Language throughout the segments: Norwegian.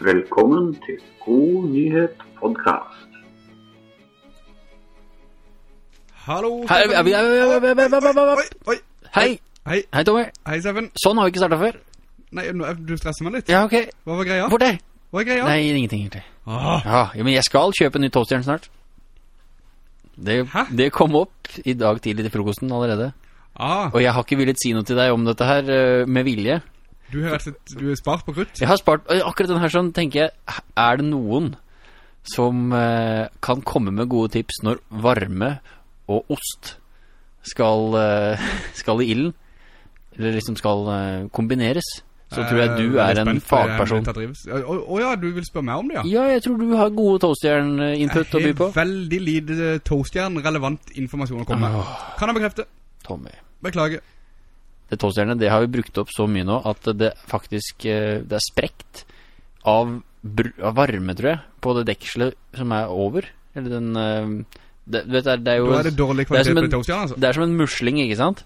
Velkommen til God nyhet podkast. Hallo Hei, Steffen. vi. Hei, Hei, hei Tommy. hei Steffen. Sånn har vi ikke starta før. Nei, du stresser meg litt. Ja, ok. Hva var greia? Hvor? Hva er greia? Nei, ingenting egentlig. Åh, Ja, men jeg skal kjøpe en ny toastjern snart. Det, det kom opp i dag tidlig til frokosten allerede. ah, Og jeg har ikke villet si noe til deg om dette her med vilje du har du har spart på krutt. Jeg har spart, og akkurat denne her sånn, tenker jeg, er det noen som eh, kan komme med gode tips når varme og ost skal, eh, skal i ilden? Eller liksom skal eh, kombineres? Så tror jeg du Eh, er en fagperson. Åja. Å å ja, du vil spørre meg om det, ja? Ja, jeg tror du har gode toastjern-input å by på. veldig lite toastjern-relevant informasjon å komme med. Kan jeg bekrefte? Tommy. Beklager. Det tolvstjerne, det har vi brukt opp så mye nå at det faktisk eh, det er sprekt av, av varme, tror jeg, på det dekselet som er over. Eller den eh, det, du vet, det er, det er jo Da er det dårlig det er som på en- altså. det er som en musling, ikke sant?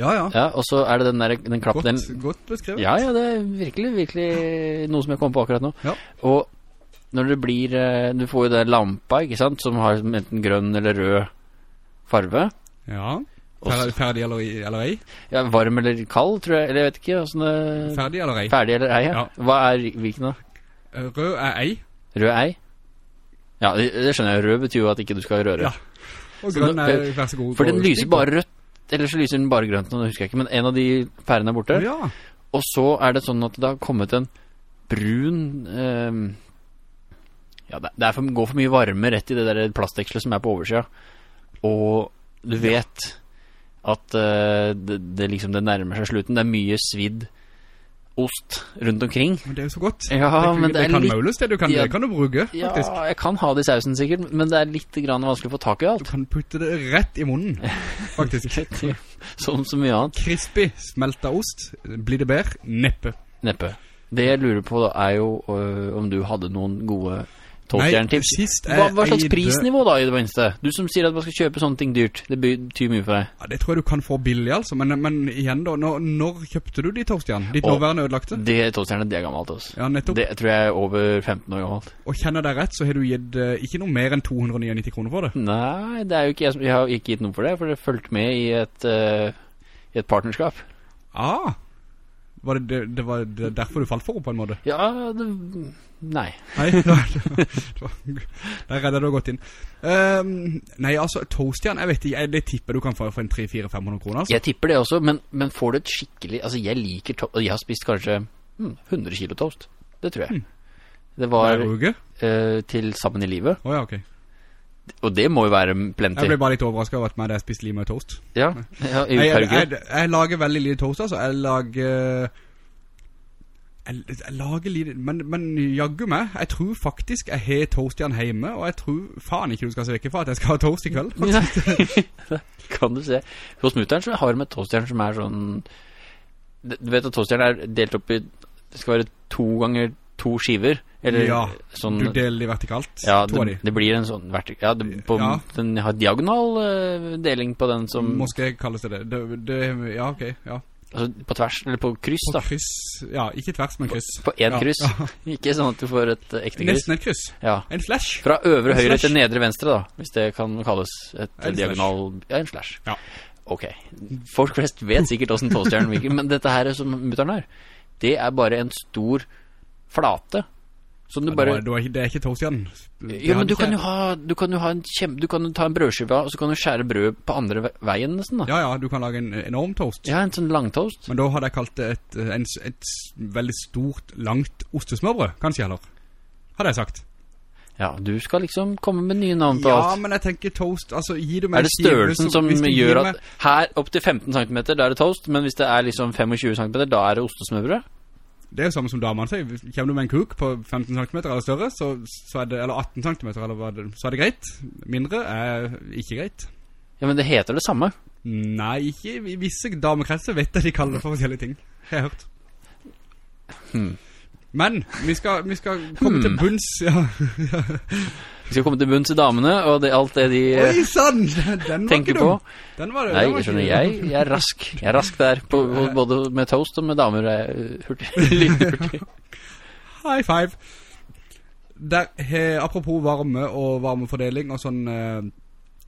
Ja, ja. Ja, og så er det den der den klappen Godt, godt beskrevet. Ja, ja, det er virkelig, virkelig noe som jeg kom på akkurat nå. Ja. Og når det blir eh, Du får jo den lampa, ikke sant, som har enten grønn eller rød farve. Ja. Ferdig eller, eller ei? Ja, varm eller kald, tror jeg. Eller jeg vet ikke. Hvordan. Ferdig eller ei? Ferdig eller ei, ja. Ja. Hva er hvilken da? Eh, Rød er ei, Rød ei? Ja, det, det skjønner jeg. Rød betyr jo at ikke du skal røre. Ja. og grønn er vær så god. For den lyser bare rødt. Eller så lyser den bare grønt, nå husker jeg ikke. Men en av de pærene er borte. Ja. Og så er det sånn at det har kommet en brun ehm, Ja, det, for, går for mye varme rett i det der plastekselet som er på oversida. Og du vet at uh, det, det liksom det nærmer seg slutten. Det er mye svidd ost rundt omkring. Men det er jo så godt. Ja, det, men det er kan litt- maules det, du kan, Ja. kan du bruke, Ja, jeg kan ha det i sausen sikkert, men det er litt grann vanskelig å få tak i alt. Du kan putte det rett i munnen, faktisk. Som så mye annet. Crispy, smelta ost. Blir det bedre? Neppe. Neppe. Det jeg lurer på da, er jo øh, om du hadde noen gode toastjerntips. sist Hva, hva slags eide- prisnivå da, i det minste? Du som sier at man skal kjøpe sånne ting dyrt. Det betyr mye for deg. Ja, det tror jeg du kan få billig, altså. Men, men igjen da, når, når kjøpte du de toastjern? Ditt Å. nåværende ødelagte? Det toastjernet, det er gammelt, altså. Ja, nettopp. Det tror jeg er over 15 år gammelt. Og kjenner deg rett, så har du gitt eh, ikke noe mer enn 299 kroner for det. Nei, det er jo ikke jeg som Jeg har ikke gitt noe for det, for det fulgte med i et, uh, i et partnerskap. Ah! Var det, det, det var derfor du falt for på en måte? Ja, det Nei. Nei, da, det var, der redde du godt inn. Um, nei, altså, toastjern, jeg vet ikke, det tipper du kan få for en 3-4-500 kroner, altså. Jeg tipper det også, men, men får du et skikkelig Altså, jeg liker toast Jeg har spist kanskje hmm, 100 kilo toast. Det tror jeg. Det var eh, til Sammen i livet. Åja, ok. Og det må jo være plenty. Jeg ble bare litt overrasket over at jeg hadde spist lime og toast. Ja, ja i Jeg, jeg, jeg, jeg lager veldig lite toast, altså. Jeg lager... Jeg, jeg lager litt Men, men jaggu meg, jeg tror faktisk jeg har toastjern hjemme, og jeg tror faen ikke du skal se vekk fra at jeg skal ha toast i kveld. Kan du se. Hos mutteren så har et toastjern som er sånn Du vet at toastjern er delt opp i Det skal være to ganger to skiver. Eller Ja, sånn Du deler de vertikalt, ja, det, de. det blir en sånn vertik... Ja, det, på, Ja. den har diagonal uh, deling på den som Måske kalles det det. det, det ja, ok, ja. Altså på tvers, eller på kryss, På da. kryss, ja, ikke tvers, men kryss. På en Ja, kryss. Ikke sånn at du får et eh, ekte kryss. Nesten et kryss. Ja. En flash. Fra øvre høyre til nedre venstre, da. Hvis det kan kalles et En diagonal Ja, en flash. Ja. Ok. Folk flest vet sikkert hvordan toastjern virker, men dette her som mutteren har, det er bare en stor flate. Som du Ja, bare det, var, det er ikke toast igjen. Ja, men du kan ha Du kan jo ha en kjem... Du kan ta en brødskive, og så kan du skjære brød på andre veien, nesten, da. Ja, ja, du kan lage en enorm toast. Ja, en sånn langtoast. Men da hadde jeg kalt det et, en, et veldig stort, langt ostesmørbrød, kanskje heller. Hadde jeg sagt. Ja, du skal liksom komme med nye navn på Ja, alt. men jeg tenker toast, altså gi du meg Er det størrelsen som gjør at Her opp til 15 cm, da er det toast, men hvis det er liksom 25 cm, da er det ostesmørbrød? Det er jo samme som damene sier. Kommer du med en kuk på 15 cm eller større, så, så det, eller 18 cm, eller det, så er det greit. Mindre er ikke greit. Ja, men det heter det samme. Nei, ikke i visse damekretser vet jeg de kaller det for forskjellige ting. Jeg har hørt. Hmm. Men, vi skal, vi skal komme til bunns, ja. Vi skal komme til bunns i damene, og det, alt det de eh, Oi, sann! Den var på. Den var det. Nei, den var skjønner, jeg, jeg er rask. Jeg er rask der, på, både med toast og med damer er jeg hurtig. Hurtig. high five. Der, he, apropos varme og varmefordeling og sånn eh,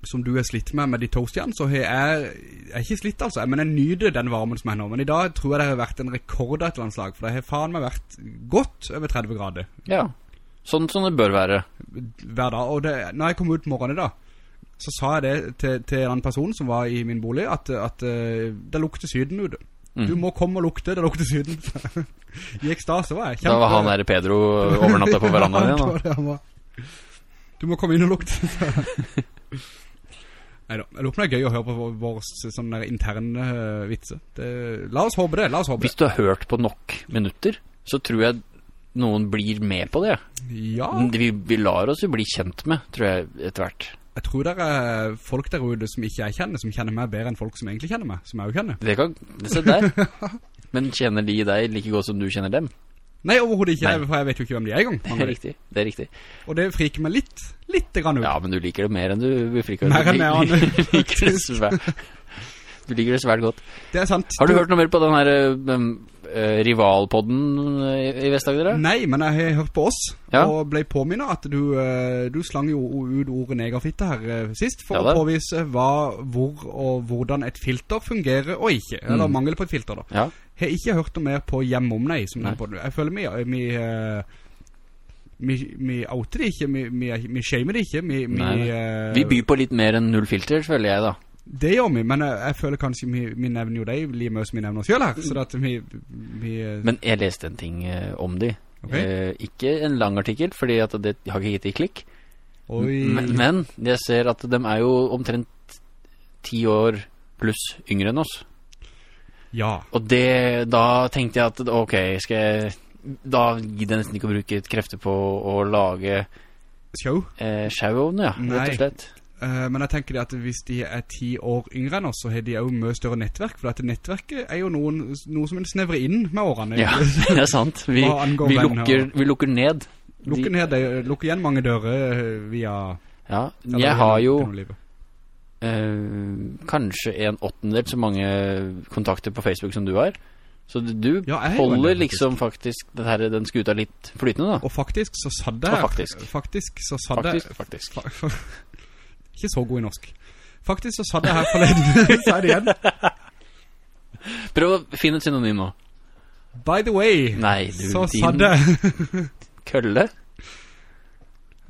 som du er slitt med med de toastjern, så jeg jeg er ikke slitt altså, men jeg nyder den varmen som er nå. Men i dag tror jeg det har vært en rekord av et slag, for det har faen meg vært godt over 30 grader Ja. Sånn som det bør være. hver dag. Og det, når jeg kom ut morgenen da, så sa jeg det til, til en annen person som var i min bolig, at, at eh, det lukter syden ute. Mm. Du må komme og lukte, det lukter syden. I ekstase var jeg. Kjempe... Da var han der Pedro overnatta på verandaen Ja, det var det. Du må komme inn og lukte. Neida, jeg lurer på det er gøy å høre på vår, sånne interne uh, vitser. Det, la oss håpe det, la oss håpe Hvis du har hørt på nok minutter, så tror jeg noen blir med på det. Ja, Vi, vi lar oss jo bli kjent med, tror jeg, etter hvert. jeg tror det er folk der ute som ikke jeg kjenner, som kjenner meg bedre enn folk som egentlig kjenner meg, som jeg jo kjenner. Det kan, se der. Men kjenner de deg like godt som du kjenner dem? Nei, overhodet ikke, Nei. for jeg vet jo ikke hvem de er i gang. Det er riktig, det er riktig. Og det friker meg litt, litt grann ut. Ja, men du liker det mer enn du friker. Mer enn jeg aner, Du liker det svært. Du liker det svært godt. Det er sant. Har du hørt noe mer på den her um, rivalpodden i, i Vest-Agder? Nei, men jeg har hørt på oss, Ja. og ble påminnet at du, eh, du slang jo ut ordet negerfitte her eh, sist, for Ja å påvise hva, hvor og hvordan et filter fungerer og ikke, eller Mm. mangel på et filter da. Ja. Jeg har ikke hørt noe mer på hjemom, nei, som Nei. den. Jeg føler vi, eh, vi, vi outer det ikke, vi, vi, vi shamer det ikke, vi, eh, Vi byr på litt mer enn null filter, føler jeg da. Det gjør vi, men jeg, jeg føler kanskje vi, vi nevner jo deg like mye som vi nevner oss selv her, så at vi, vi eh, Men jeg leste en ting eh, om de. Okay. Eh, ikke en lang artikkel, fordi at det har ikke gitt i klikk. Men, men jeg ser at de er jo omtrent ti år pluss yngre enn oss. ja, Og det, da tenkte jeg at ok, skal jeg Da gidder jeg nesten ikke å bruke krefter på å lage show. eh, show ja, Nei. rett og slett. Eh, men jeg tenker det at hvis de er ti år yngre enn oss, så har de jo mye større nettverk, for dette nettverket er jo noen, noe som en snevrer inn med årene. Ja, det er sant. Vi, vi, lukker, vi lukker ned. Lukker, De- ned, lukker igjen mange dører eh, via... Ja, eller jeg har jo uh, kanskje en åttendel så mange kontakter på Facebook som du har. Så du Ja, er holder det, liksom faktisk faktisk her, den skuta litt flytende da. Og faktisk så satt jeg... Faktisk. Faktisk så satt jeg... Faktisk, faktisk. Ikke så god i norsk. Faktisk så satt jeg her forleden, sa det igjen. Prøv å finne et synonym nå. By the way, Nei, du, så satt jeg... kølle.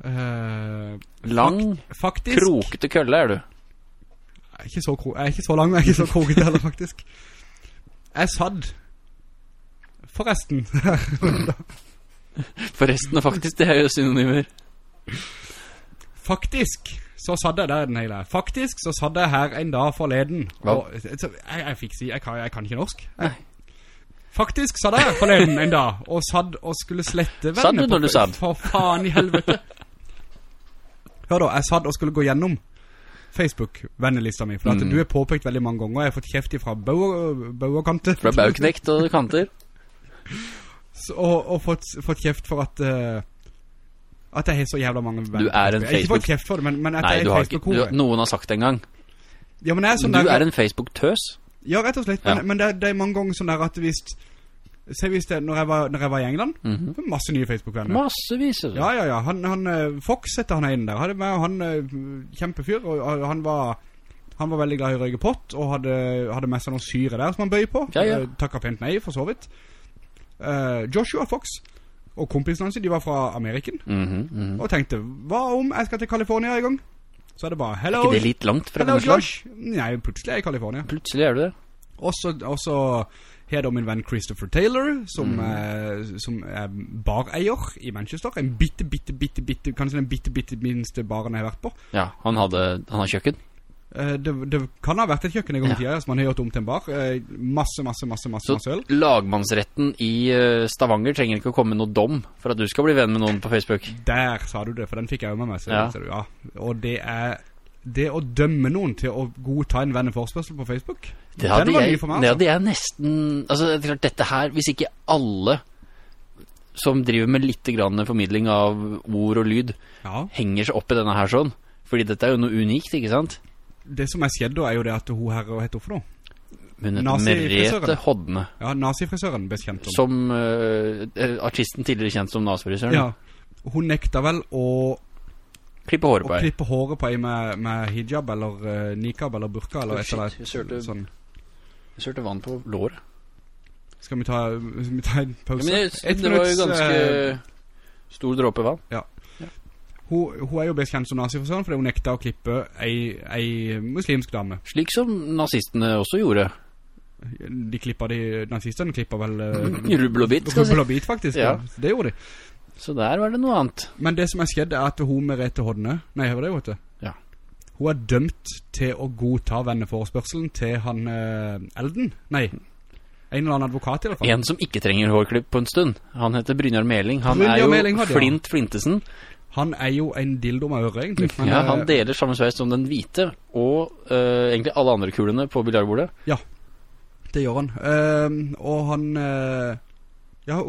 Uh, Lang, faktisk... krokete kølle er du. Jeg er ikke så, jeg er ikke så lang, men jeg er ikke så krokete heller, faktisk. Jeg satt... Forresten. Forresten, og faktisk, det er jo synonymer. Faktisk så satt jeg der den hele. Faktisk så satt jeg her en dag forleden. Og, så, jeg, jeg fikk si, jeg kan, jeg kan ikke norsk. Jeg, Faktisk satt jeg forleden en dag, og satt og skulle slette Satt du når du satt? For faen i helvete. Hør da, jeg satt og skulle gå gjennom Facebook-vennelista mi, for Mm. du er påpekt veldig mange ganger, og jeg har fått kjeft fra bauerkanter. Fra bauknekt og kanter. og, og fått, fått kjeft for at eh, At jeg har så jævla mange venner Du er en har ikke Facebook- fått kjeft for det, men, men at Nei, jeg du er Facebook-hore noen har sagt det en gang. Ja, men jeg er sånn Du der er en Facebook-tøs. Ja, rett og slett Men, Ja. men det, er- det er mange ganger sånn der at hvis Se hvis det Når jeg var, når jeg var i England mm var Masse nye Facebook-venner Massevis. altså. Ja, ja, ja Han, han eh, Fox heter han inne der hadde med, Han eh, kjempefyr Og, han var Han var veldig glad i røyke pott Og hadde, hadde med seg noen syre der Som han bøy på Ja, ja. Eh, Takket pent nei, for så vidt Uh, Joshua Fox Og kompisene hans De var fra Ameriken Mhm, mhm. Og tenkte Hva om jeg skal til Kalifornien i gang Så er det bare Hello, Ikke det litt langt fra hello Josh Nei, plutselig er jeg i Kalifornien. Plutselig er du det. og så, jeg da min venn Christopher Taylor, som, Mm. er, som er bareier i Manchester. En bitte, bitte, bitte, bitte, kanskje den bitte, bitte minste baren jeg har vært på. Ja, han, hadde, han har kjøkken. Eh, det, det kan ha vært et kjøkken en gang i tida, som man har gjort om til en bar. Eh, masse, masse, masse, masse, Så masse øl. lagmannsretten i eh, Stavanger trenger ikke å komme noe dom for at du skal bli venn med noen på Facebook. Der sa du det, for den fikk jeg jo med meg. Så, Ja. du, ja. Og det er det å dømme noen til å godta en venneforspørsel på Facebook. Det hadde, den var ny jeg, for meg, det altså. hadde jeg nesten Altså, det er klart, dette her Hvis ikke alle som driver med litt grann formidling av ord og lyd, Ja. henger seg opp i denne her sånn Fordi dette er jo noe unikt, ikke sant? Det som er skjedd da, er jo det at hun her, hva heter hun for noe? Hun heter. Merete Hodne. Ja, nazifrisøren best kjent om. Som eh, eh, artisten tidligere kjent som nazifrisøren. Ja. Hun nekta vel å, Klippe håret på på Å klippe håret på ei med, med hijab eller uh, nikab eller burka eller et eller annet sånn. Jeg sørte vann på låret. Skal vi ta, skal vi ta en Ja, pause? men det, Et det var jo ganske uh, stor dråpe vann. Hun, hun er jo best kjent som nazifrisøren fordi hun nekta å klippe ei, ei muslimsk dame. Slik som nazistene også gjorde. De klippa de, nazistene klippa vel uh, Rubbel og bit, skal jeg si. rubbel og bit faktisk. Ja. Ja. Det gjorde de. Så der var det noe annet. Men det som er skjedd er at hun med Merete håndene nei, hva var det hun heter? Ja. Hun er dømt til å godta venneforespørselen til han eh, Elden. Nei, en eller annen advokat i hvert fall. En som ikke trenger hårklipp på en stund. Han heter Brynjar Meling. Han Brynjar er jo Meling. Flint Flintesen. Han er jo en dildo med øre, egentlig. Men, Ja, han eh, deler samme sveis som den hvite, og uh, egentlig alle andre kulene på biljardbordet. det gjør han. Uh, og han... Uh, ja,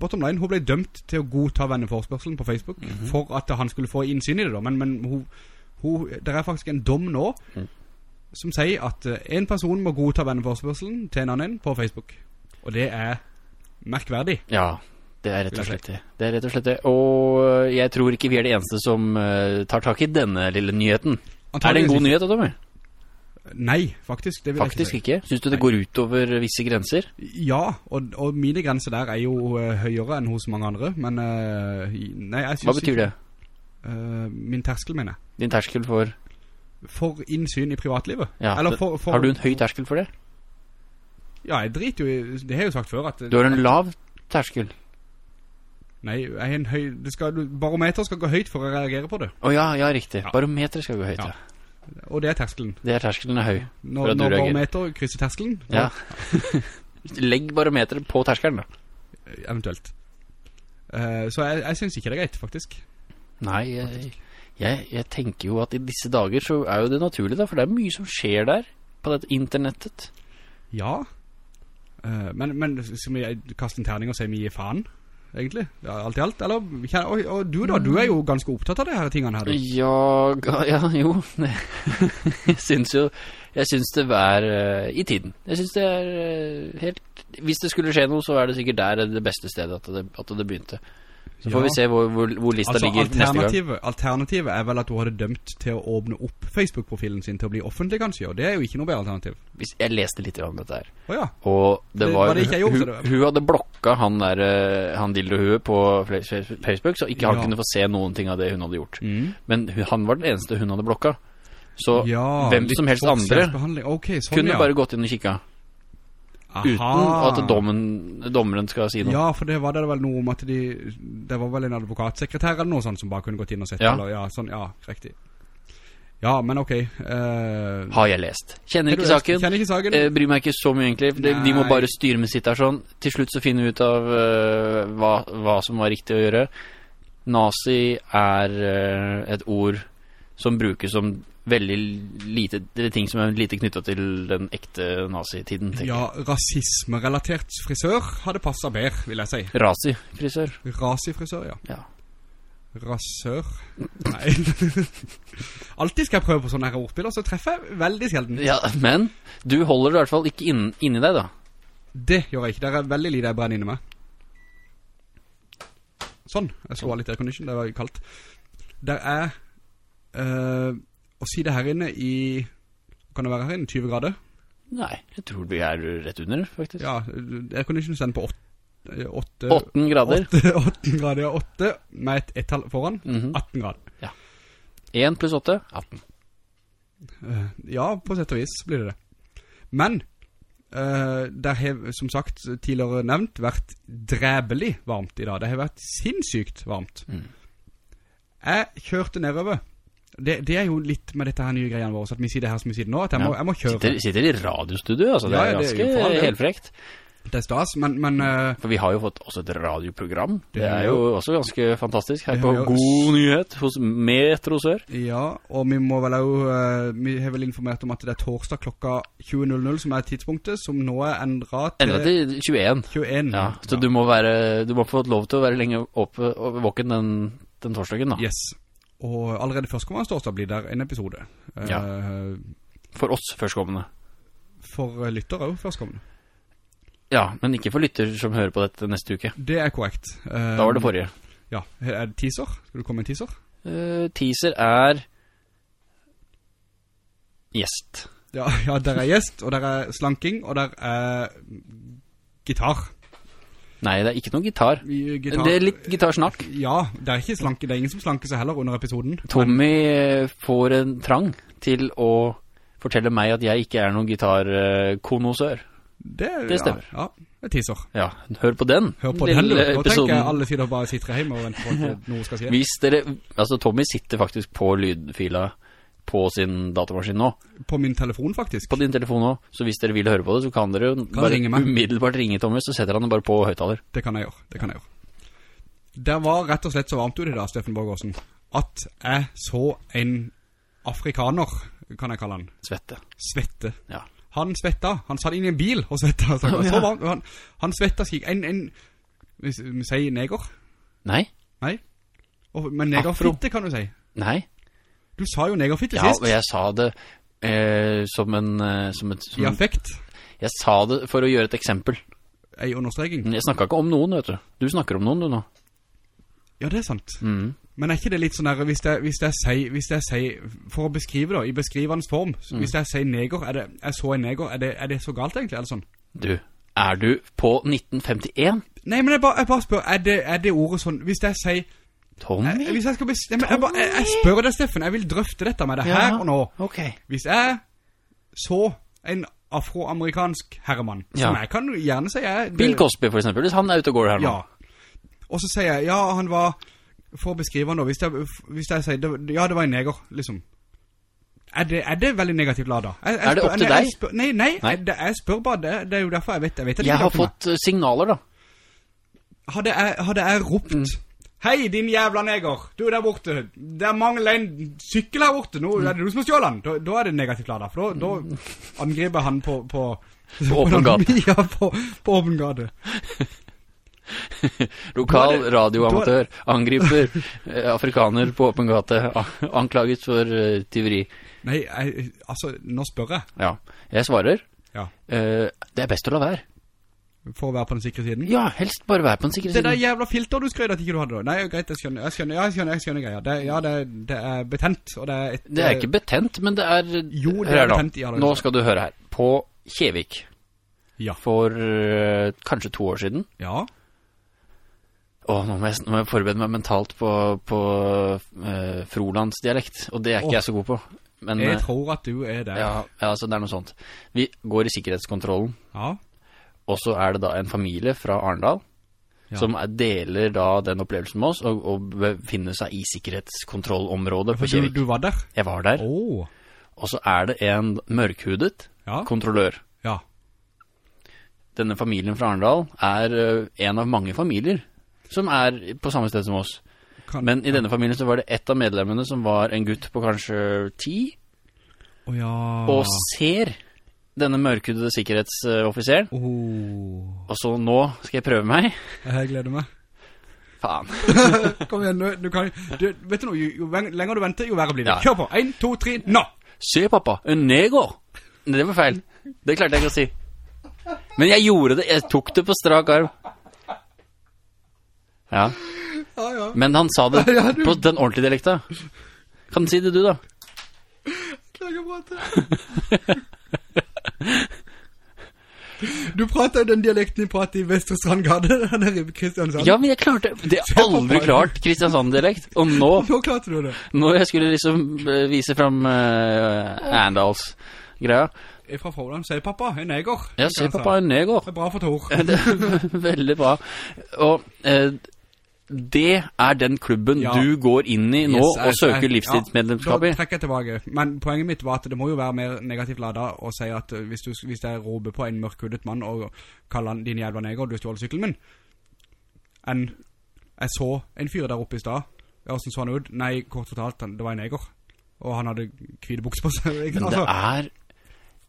bottom line, hun ble dømt til å godta venneforespørselen på Facebook Mhm. for at han skulle få innsyn i det da. Men, men hun, hun, det er faktisk en dom nå Mm. som sier at en person må godta venneforespørselen til en annen på Facebook. Og det er merkverdig. Ja, det er rett og slett det. Det er rett og slett det. Og jeg tror ikke vi er de eneste som øh, tar tak i denne lille nyheten. Er det en god nyhet, Tommy? Nei, faktisk. Faktisk ikke ikke. Syns du det går utover visse grenser? Ja, og, og mine grenser der er jo eh, høyere enn hos mange andre, men eh, nei, jeg synes Hva betyr det? eh, min terskel, mener jeg. Din terskel for For innsyn i privatlivet. Ja, Eller for, for, Har du en høy terskel for det? Ja, jeg driter jo i Det har jeg jo sagt før at Du har en lav terskel. Nei, høy skal, Barometer skal gå høyt for å reagere på det. Å ja, ja, riktig. Ja. Barometer skal gå høyt, Ja. ja. Og det er terskelen. Det er terskelen er høy. Når, når barometer krysser terskelen, Ja. Legg barometeret på terskelen, da. eventuelt. Uh, så jeg, jeg synes ikke det er greit, faktisk. Nei, jeg, jeg, jeg tenker jo at i disse dager så er jo det naturlig, da. For det er mye som skjer der, på dette internettet. Ja. uh, men, men skal vi kaste en terning og si vi gir faen, egentlig? Alt i alt? Eller, og, og du da, du er jo ganske opptatt av det her tingene her, du. Ja, ja, jo. jeg synes jo Jeg synes det er uh, i tiden. Jeg synes det er uh, helt Hvis det skulle skje noe, så er det sikkert der det beste stedet at det, at det begynte. Så får Ja. vi se hvor, hvor, hvor lista Altså, ligger neste gang. alternativet, er vel at du hadde dømt til å åpne opp Facebook-profilen sin til å bli offentlig, kanskje, og det er jo ikke noe bedre alternativ. Hvis jeg leste litt om dette her. Åja, Og det Det var, var det ikke jeg gjorde, hun, hun hadde blokka han der eh, Han dildohuet på Facebook, så ikke han Ja. kunne få se noen ting av det hun hadde gjort. mm. Men hun, han var den eneste hun hadde blokka. Så ja hvem som helst andre okay, sånn kunne ja. bare gått inn og kikka. Uten at dommen, dommeren skal si noe. Ja, for det var det vel noe om at de Det var vel en advokatsekretær eller noe sånt som bare kunne gått inn og sett Ja. eller, ja, sånn, ja, riktig Ja, men ok Uh, Har jeg lest. Kjenner ikke saken. Kjenner ikke saken Uh, bryr meg ikke så mye egentlig. De, de må bare styre med sitt her sånn. Til slutt så finner vi ut av uh, hva, hva som var riktig å gjøre. Nazi er et ord som brukes som veldig lite Det er ting som er lite knyttet til den ekte nazitiden. Ja, rasismerelatert frisør hadde passet bedre, vil jeg si Rasifrisør. Rasifrisør, ja Ja. Rasør Nei Altid skal jeg prøve på sånne her ordspill Og så treffer jeg veldig sjelden ja, men du holder det i hvert fall ikke inn, inni deg, da. Det gjør jeg ikke, det er veldig lite jeg brenner inni meg. Sånn, jeg slår av litt aircondition, det var kaldt Der er eh, Å si det her inne i Kan det være her inne, 20 grader? Nei, jeg tror vi er rett under, faktisk. Ja, aircondition stender på 8 8 8 grader. 8 grader, ja, 8 Med et ett-tall foran -hmm. 18 grader 1 pluss 8 18. Eh, Ja, på sett og vis blir det det. Men, Uh, det har, som sagt, tidligere nevnt, vært drebelig varmt i dag. Det har vært sinnssykt varmt. Mm. Jeg kjørte nedover. Det, det er jo litt med dette her nye greiene våre, så at vi sier det her som vi sier nå, at jeg, må, jeg må kjøre. Sitter, sitter i radiostudio, altså. Det Ja, er ganske det er helfrekt. Det er stas, men, men eh, For vi har jo fått også et radioprogram. Det, Det er jo også ganske fantastisk. Her på. God Nyhet hos Metro Sør. ja, og vi må vel jo eh, vi har vel informert om at det er torsdag klokka 20.00 som er tidspunktet, som nå er endret til Endret til 21. 21. Ja, så du må være Du må få lov til å være lenge og våken den, den torsdagen, da. Yes. Og allerede førstkommende torsdag blir der en episode. Ja. For oss førstkommende. for eh, lyttere også, førstkommende. Ja, men ikke for lytter som hører på dette neste uke. Det er korrekt. Eh, Da var det forrige. Ja, er det teaser? Skal du komme med en teaser? Eh, teaser er gjest. Ja, ja, der er gjest, og der er slanking, og der er gitar. Nei, det er ikke noe gitar. Gitar. Det er litt gitarsnakk. Ja, det er ikke slanke, det er ingen som slanker seg heller under episoden. Tommy eh, får en trang til å fortelle meg at jeg ikke er noen gitarkonosør. Det, Det stemmer. Ja, ja, det er teaser. Ja, hør på den Hør på den, Nå tenker jeg alle sider bare sitter hjemme og venter på at noe skal skje. Hvis dere, altså Tommy sitter faktisk på lydfila på sin datamaskin nå, På min telefon, faktisk. på din telefon nå, så hvis dere vil høre på det, så kan dere kan bare ringe umiddelbart ringe Thomas, så setter han det bare på høyttaler. Det kan jeg gjøre, det kan jeg gjøre. Det var rett og slett så varmt ut i dag, Steffen Borgårdsen, at jeg så en afrikaner, kan jeg kalle han, Svette. svette. Ja. Han svetta, han satt inn i en bil og svetta. Så, Å, ja. så varmt, han, han svetta skik. En, en, vi sier neger, Nei? nei? Og, men negerfitte kan du si. Nei? Du sa jo negerfitte Ja, sist. Ja, og jeg sa det eh, som en, eh, som et, som I affekt. jeg sa det for å gjøre et eksempel. Ei understreking. Jeg snakket ikke om noen, vet du. Du snakker om noen, du nå. Ja, det er sant. Mm. Men er ikke det litt sånn der, hvis jeg, hvis jeg sier, hvis jeg sier, for å beskrive da, i beskrivende form, Mm. hvis jeg sier neger, er det, jeg så en neger, er det, er det så galt egentlig, eller sånn? Du, er du på 1951? Nei, men jeg bare, jeg bare spør, er det, er det ordet sånn, hvis jeg sier, Tommy? jeg, hvis jeg skal bestemme, jeg, bare, jeg, jeg spør deg, Steffen, jeg vil drøfte dette med deg Ja. her og nå. Ok. Hvis jeg så en afroamerikansk herremann, som Ja. jeg kan gjerne si jeg... det- Bill Cosby, for eksempel, hvis han er ute og går her nå. Ja. Og så sier jeg, ja, han var, for å beskrive han da, hvis jeg, hvis jeg sier, det, ja, det var en neger, liksom. Er det, er det veldig negativt ladet? Jeg, jeg Er det spør- opp til nei, jeg deg? Spør, nei, nei, Nei. Jeg, jeg spør bare det. Det er jo derfor jeg vet, jeg vet at det Jeg har opp til meg. fått eh, signaler, da. Hadde jeg, hadde jeg ropt, Mm. Hei din jævla neger, du der borte, det er mangler en sykkel her borte, nå er det du som har stjålet den. Da, da er det negativt lada, for da, da angriper han på... På, På åpen gate. Ja, på, på åpen gate. Lokal er radioamatør angriper eh, afrikaner på åpen gate, anklaget for eh, tyveri. Nei, jeg, altså, nå spør jeg. Ja, jeg svarer. Ja. eh, det er best å la være. For å være på den sikre siden. Ja, helst bare være på den sikre siden. Det der jævla filter du skrøyde at ikke du hadde da. Nei, greit, jeg skjønner, jeg skjønner, ja, jeg skjønner, jeg skjønner greia. Det, ja, det, det er betent, og det er et... Det er ikke betent, men det er... Jo, det er betent i alle Nå skal du høre her. På Kjevik, Ja. for uh, kanskje to år siden. Ja, Åh, nå må jeg, nå må jeg forberede meg mentalt på, på uh, Frolandsdialekt, og det er ikke Åh. jeg så god på. Men, jeg eh, tror at du er ja, ja, altså det er noe sånt. Vi går i sikkerhetskontrollen, Ja, og så er det da en familie fra Arndal, Ja. som er, deler da den opplevelsen med oss, og, og befinner seg i sikkerhetskontrollområdet på for du, Kjevik. du var der. Jeg var der, Oh. og så er det en mørkhudet ja, kontrollør. ja. Denne familien fra Arndal er eh, en av mange familier som er på samme sted som oss. Kan, Men i denne familien så var det ett av medlemmene som var en gutt på kanskje ti, Oh, ja. og ser denne mørkhudede sikkerhetsoffiseren. Åh, Og så nå skal jeg prøve meg. jeg gleder meg. Faen. Kom igjen, du, du kan... Du, vet du noe, jo, jo lenger du venter, jo verre blir det. Ja. Kjør på, en, to, tre, nå! Se, pappa, en neger. Nei, Det var feil. Det klarte jeg ikke å si. Men jeg gjorde det. Jeg tok det på strak arm. Ja. Ja, ja. Men han sa det Ja, du- på den ordentlige dialekta. Kan du si det du, da? Klarer ikke å prate. Du prater jo den dialekten vi prater i Vestre Strandgade, der i Kristiansand. Ja, men jeg klarte Det er aldri klart Kristiansand-dialekt. Og nå, Nå klarte du det. Nå jeg skulle liksom eh, vise frem uh, Andals-greia. Fra Froland se pappa, en neger. Ja, se pappa, en neger. Det er bra for Tor. Er veldig bra. Og eh, det er den klubben Ja. du går inn i nå Yes, og søker livstidsmedlemskap i. ja. Da trekker jeg tilbake. Men poenget mitt var at det må jo være mer negativt ladet å si at hvis, du, hvis jeg roper på en mørkhudet mann og kaller han din jævla neger, du stjåler sykkelen min, enn jeg så en fyr der oppe i stad. Hvordan så han ut? Nei, kort fortalt, det var en neger. Og han hadde kvide bukser på seg. Men det Altså, er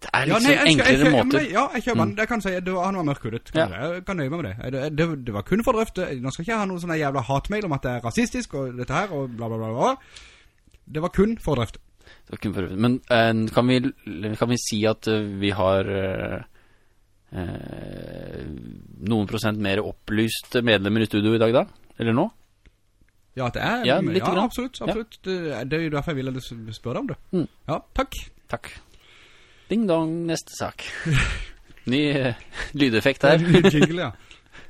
Det er ja, liksom nei, skal- enklere skal- måter. Ja, jeg kjøper den. Jeg kan si, at var, han var mørkhudet. Ja. jeg, jeg kan nøye meg med det. Det, det. det var kun for å drøfte. Nå skal ikke jeg ha noen sånne jævla hatmail om at det er rasistisk og dette her, og bla bla bla bla. Det var kun for å drøfte. Det var kun for, men uh, kan, vi, kan vi si at uh, vi har eh, noen prosent mer opplyste medlemmer i studio i dag da? Eller nå? Ja, det er... Ja, grann. absolutt, absolutt. Det, det er jo derfor jeg ville du spørre deg om det. Mm. Ja, takk. Takk. Ding dong, neste sak. Ny uh, lydeffekt her. Ny jingle, ja.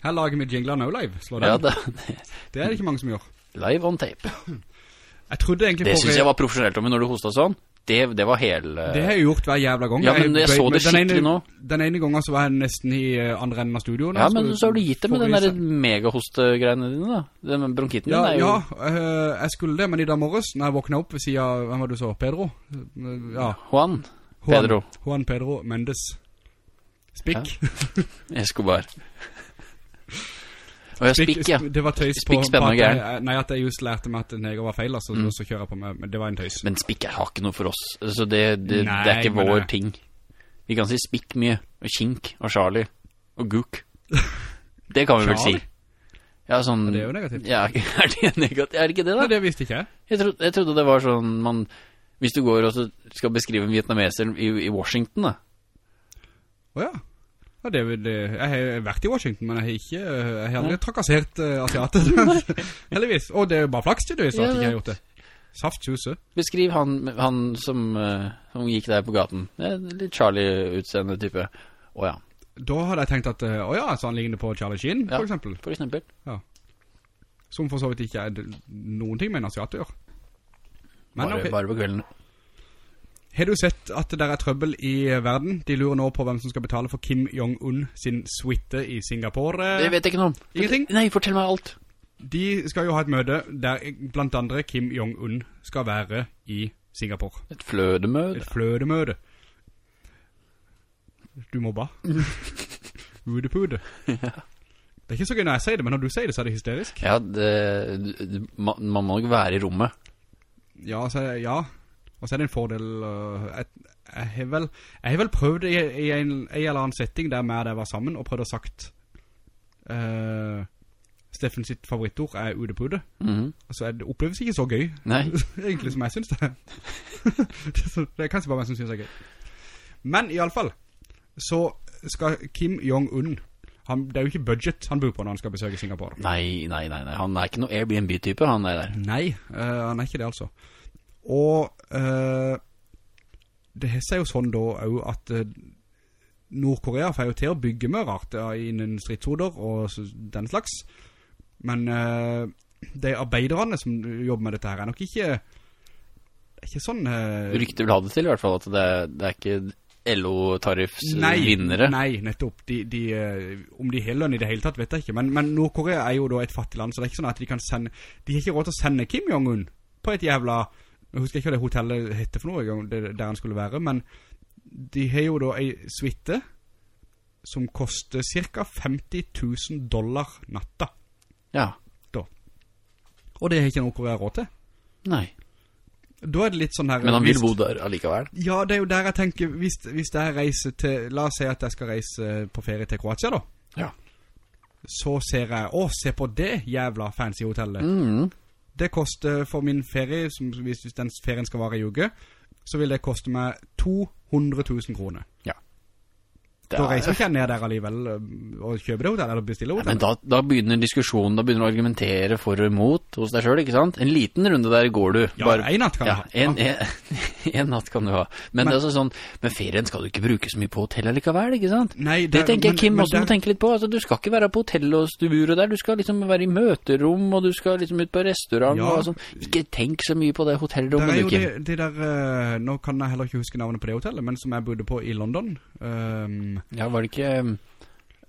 Her lager vi jingler nå live, slår det. Ja, det, Det er det ikke mange som gjør. live on tape. Jeg trodde egentlig Det synes jeg var profesjonelt om når du hostet sånn. Det, det var hele... Det har jeg gjort hver jævla gang. Ja, men jeg jeg så det skikkelig ene, nå. Den ene gangen så var jeg nesten i eh, andre enden av studioen. Ja, men så har du gitt det med den der megahostegreiene dine da. Den bronkiten Ja, din er jo... ja eh, jeg skulle det, men i dag morges, når jeg våkna opp ved siden av, hvem var du så, Pedro? Eh, Ja, Juan. Juan, Pedro. Juan Pedro Mendes. Spikk. Escobar. Og jeg spikk, ja. Det var tøys på, Spikk, spennende på at jeg, nei, at jeg just lærte meg at neger var feil, altså, Mm. så kjører jeg på meg, men det var en tøys. Men spikk har ikke noe for oss. Så det, det, Nei, det er ikke vår det- ting. Vi kan si spikk mye. Og kink. Og Charlie. Og Gook. Det kan vi vel si. Ja, sånn... Det er jo negativt. Ja, er det negativt? Er det ikke det Nei, da? det visste ikke jeg. Jeg trodde, jeg trodde det var sånn man... Hvis du går og skal beskrive en vietnameser i, i Washington da. Åja. Ja, det, vil, jeg har vært i Washington, men jeg har ikke, jeg har aldri trakassert uh, asiater. Heldigvis. Og det er jo bare flaks til det, så at jeg ikke har gjort det. Saft. Beskriv han, han som, uh, som gikk der på gaten. Litt Charlie-utseende type. Åja, Da hadde jeg tenkt at, uh, åja, så han ligner på Charlie Sheen, Ja. for eksempel. for eksempel. Som for så vidt ikke er noen ting med en asiat å gjøre. Men Bare, okay. bare på kvelden. Har du sett at det der er trøbbel i verden? De lurer nå på hvem som skal betale for Kim Jong-un sin suite i Singapore. Det vet jeg ikke noe om. Ingenting? Nei, fortell meg alt. De skal jo ha et møte der blant andre Kim Jong-un skal være i Singapore. Et flødemøte. Et flødemøte. Du mobba. Udepude. Det er ikke så gøy når jeg sier det, men når du sier det så er det hysterisk. Ja, det, man, man må ikke være i rommet. Ja, så, ja. Og så er det en fordel jeg, jeg, har vel, jeg har vel prøvd i, i en, en eller annen setting der med jeg var sammen og prøvd å sagt uh, Steffen sitt favorittord er udepude. -hmm. Altså, det oppleves ikke så gøy, egentlig som jeg synes det. det, det er kanskje bare meg som synes det er gøy. Men i alle fall, så skal Kim Jong-un, han, det er jo ikke budget han bor på når han skal besøke Singapore. Nei, nei, nei, nei. Han er ikke noe Airbnb-type, han er der. Nei, uh, han er ikke det altså. Og uh, det har seg jo sånn da at eh, Nordkorea får jo til å bygge mer rart innen stridshoder og den slags. Men de arbeiderne som jobber med dette her er nok ikke er ikke sånn Ryktet vil ha det til i hvert fall, at det, det er ikke LO-tariffs Nei, Nei, nettopp. De, de, eh, om de har lønn i det hele tatt, vet jeg ikke. Men, men Nordkorea er jo da et fattig land, så det er ikke sånn at de kan sende... De har ikke råd til å sende Kim Jong-un på et jævla... Jeg husker ikke hva det hotellet hette for noe gang, der han skulle være, men de har jo da en suite som koster ca. 50 000 dollar natta. Ja. Og det har ikke Nordkorea råd til. Nei. Da er det litt sånn her... Men han vil bo der allikevel. Ja, det er jo der jeg tenker, hvis, hvis jeg reiser til, la oss si at jeg skal reise på ferie til Kroatia da, Ja. så ser jeg, å, se på det jævla fancy hotellet. Mm. Det koster for min ferie, som, hvis, hvis den ferien skal vare i uke, så vil det koste meg 200 000 kroner. Det Da er- reiser ikke jeg ned der alligevel øh, og kjøper det hotellet, eller bestiller Nei, men da, da begynner diskusjonen, da begynner du å argumentere for og imot hos deg selv, ikke sant? En liten runde der går du. Ja, en natt kan ja, du ha. en, en, en natt kan du ha. Men, det er altså sånn, men ferien skal du ikke bruke så mye på hotell allikevel, ikke sant? Nei, Det der- tenker jeg Kim men også må der- tenke litt på. Altså, du skal ikke være på hotell og stuburet der. Du skal liksom være i møterom, og du skal liksom ut på restaurant Ja. og sånn. Ikke tenk så mye på det hotellrommet, du, Kim. det, det der, uh, nå kan jeg heller ikke huske navnet på det hotellet, men som jeg bodde på i London. Øhm, Ja, var det ikke um,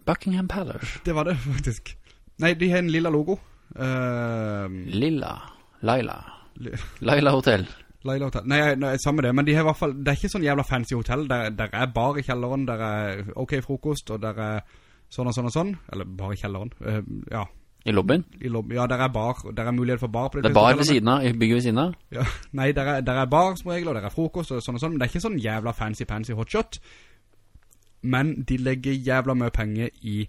Buckingham Palace? det var det faktisk. Nei, de har en lilla logo. Uh, Lilla. Laila. Laila Hotel. Laila Hotel. Nei, nei, samme det, men de har i hvert fall, det er ikke sånn jævla fancy hotell, der, der er bar i kjelleren, der er ok frokost, og der er sånn og sånn og sånn, eller bar i kjelleren, uh, ja, I lobbyen. i lob ja, der er bar, der er mulighet for bar på de Det er bar ved siden av, i bygget ved siden av. Ja, nei, der er, der er bar som regel, og der er frokost og sånn og sånn, men det er ikke sånn jævla fancy-fancy hotshot, men de legger jævla mye penger i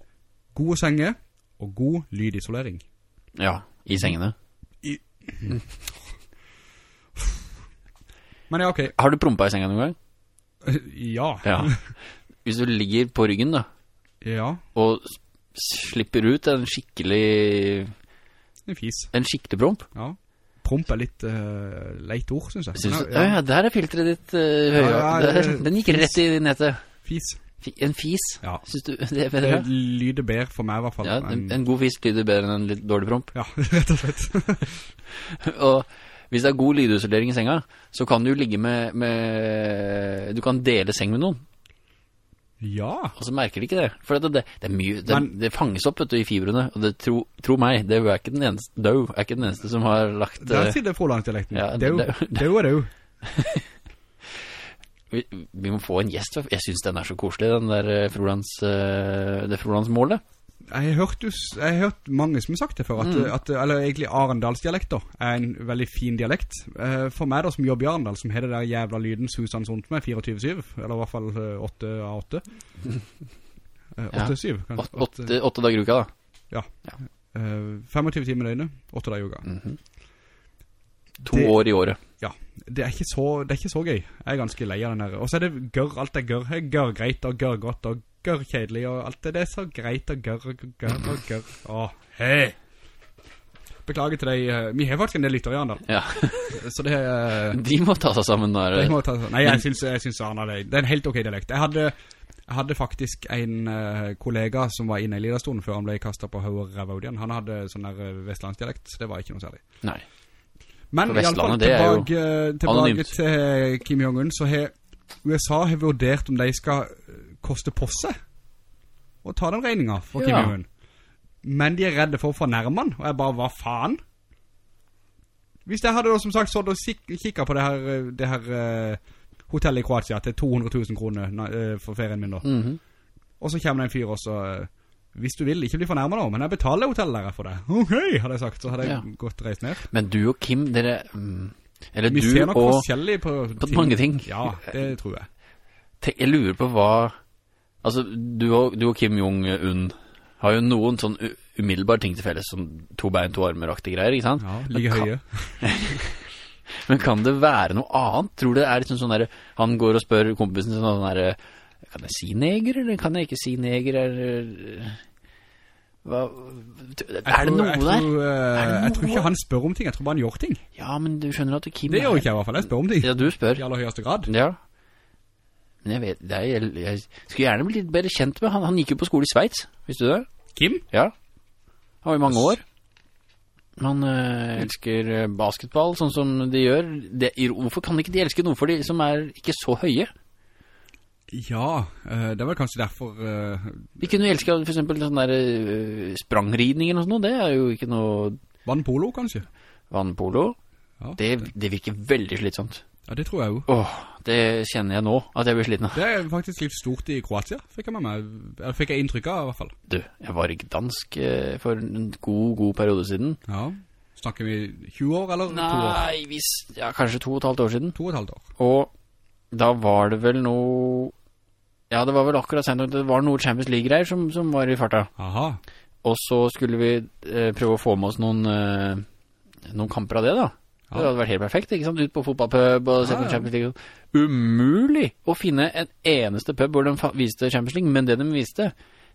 gode senger og god lydisolering. Ja, i sengene. Men ja, ok. Har du prompa i senga noen gang? Ja. Ja. Hvis du ligger på ryggen da, Ja. og slipper ut en skikkelig, En fis. en skikkelig promp. Ja. Promp er litt uh, leit ord, synes jeg. Synes ja, ja. ja, der er filtret ditt uh, høye. Ja, ja, Den gikk rett i nettet. Fis. En fis. Ja. Synes du det er bedre? Det lyder bedre for meg i hvert fall. Ja, en, en god fis lyder bedre enn en litt dårlig promp. ja, rett og slett. Og hvis det er god lydisolering i senga, så kan du ligge med, med Du kan dele seng med noen, ja. og så merker de ikke det. For det, det, det mye Men- det fanges opp vet du, i fibrene, og det, tro, tro meg, det er ikke den eneste døv, er ikke den eneste som har lagt Der eh. Ja, det forlangt dialekten. Ja, døv, det er jo. vi, vi må få en gjest. Jeg synes den er så koselig, den der eh, Frolands, eh, det Frolandsmålet. Jeg har hørt, jeg har hørt mange som har sagt det før, at, Mm. at eller egentlig Arendalsdialekter er en veldig fin dialekt. Eh, For meg da, som jobber i Arendal, som har det der jævla lyden susende sånt med 24-7, eller i hvert fall eh, 8 av 8. Eh, 8-7, kanskje. Åtte, åtte, åtte dager i uka, da. Ja, 25 timer i døgnet, 8 dager i uka. Mhm. To Det- år i året. Ja, det er, så, det er ikke så gøy. Jeg er ganske lei av den her. Og så er det gør, alt er gør. Gør greit og gør godt og gør kjedelig og alt det. Det er så greit og gør og gør og gør. Åh, hei! Beklager til deg. eh, Vi har faktisk en del lytter i Arndal. Ja. Så det er... De må ta seg sammen der. er Jeg må ta, nei, jeg synes, jeg synes Arndal er, det er en helt ok dialekt. Jeg hadde, jeg hadde faktisk en eh, kollega som var inne i Lidastolen før han ble kastet på høyre Rævaudien. Han hadde sånn der vestlandsdialekt, så det var ikke noe særlig. Nei. Men i alle fall er jo tilbake, tilbake til Kim Jong-un, så har USA har vurdert om de skal eh, koste på seg og ta den regningen for Kim Jong-un. Men de er redde for å fornærme han, og jeg bare, hva faen? Hvis jeg hadde da som sagt sånn og kik- kikket på det her, eh, det her uh, hotellet i Kroatia til 200 000 kroner eh, for ferien min da, Mhm. og så kommer det en fyr og så... eh, hvis du vil, ikke bli fornærmet nå, men jeg betaler hotellet der for det. Ok, hadde jeg sagt, så hadde jeg Ja. gått reist ned. Men du og Kim, dere mm, Eller Vi du ser nok og forskjellig på, på mange ting. Ja, det tror jeg. Jeg lurer på hva Altså, du og, du og Kim Jong-un har jo noen sånn umiddelbare ting til felles, som to bein, to armer-aktige greier, ikke sant? Ja, like høye. Men kan det være noe annet? Tror du det er liksom sånn der Han går og spør kompisen sin sånn der Kan jeg si neger, eller kan jeg ikke si neger? Er, hva, er det noe jeg der? tror, eh, Jeg tror ikke han spør om ting, jeg tror bare han gjør ting. Ja, men du skjønner at Kim Det gjør ikke jeg i hvert fall, jeg spør om ting. Ja, du spør. I aller høyeste grad. Ja. Men jeg vet, er, jeg, jeg skulle gjerne bli litt bedre kjent med han. Han gikk jo på skole i Schweiz, visste du det? Kim? Ja. Han var i mange år. Han øh, elsker øh, basketball, sånn som de gjør. Det, hvorfor kan ikke de elske noen for de som er ikke så høye? Ja, eh, det var kanskje derfor uh, Vi kunne jo elske for eksempel sånn der uh, sprangridning eller noe sånt. Det er jo ikke noe vannpolo, kanskje. vannpolo. Ja. Det, det virker veldig slitsomt. Ja, det tror jeg jo. Åh, det kjenner jeg nå, at jeg blir sliten av. Det er faktisk litt stort i Kroatia, fikk jeg med meg. Eller fikk jeg inntrykk av, i hvert fall. Du, jeg var i dansk for en god, god periode siden. Ja. Snakker vi 20 år, eller to år? Nei, ja, kanskje to og et halvt år siden. To og et halvt år. Og da var det vel noe Ja, det var vel akkurat sent Det var noe Champions League-greier som, som var i farta. Aha. Og så skulle vi eh, prøve å få med oss noen, eh, noen kamper av det, da. Ja. Det hadde vært helt perfekt, ikke sant? Ut på fotballpub og se på ja. Champions League. Umulig å finne en eneste pub hvor de viste Champions League, men det de viste,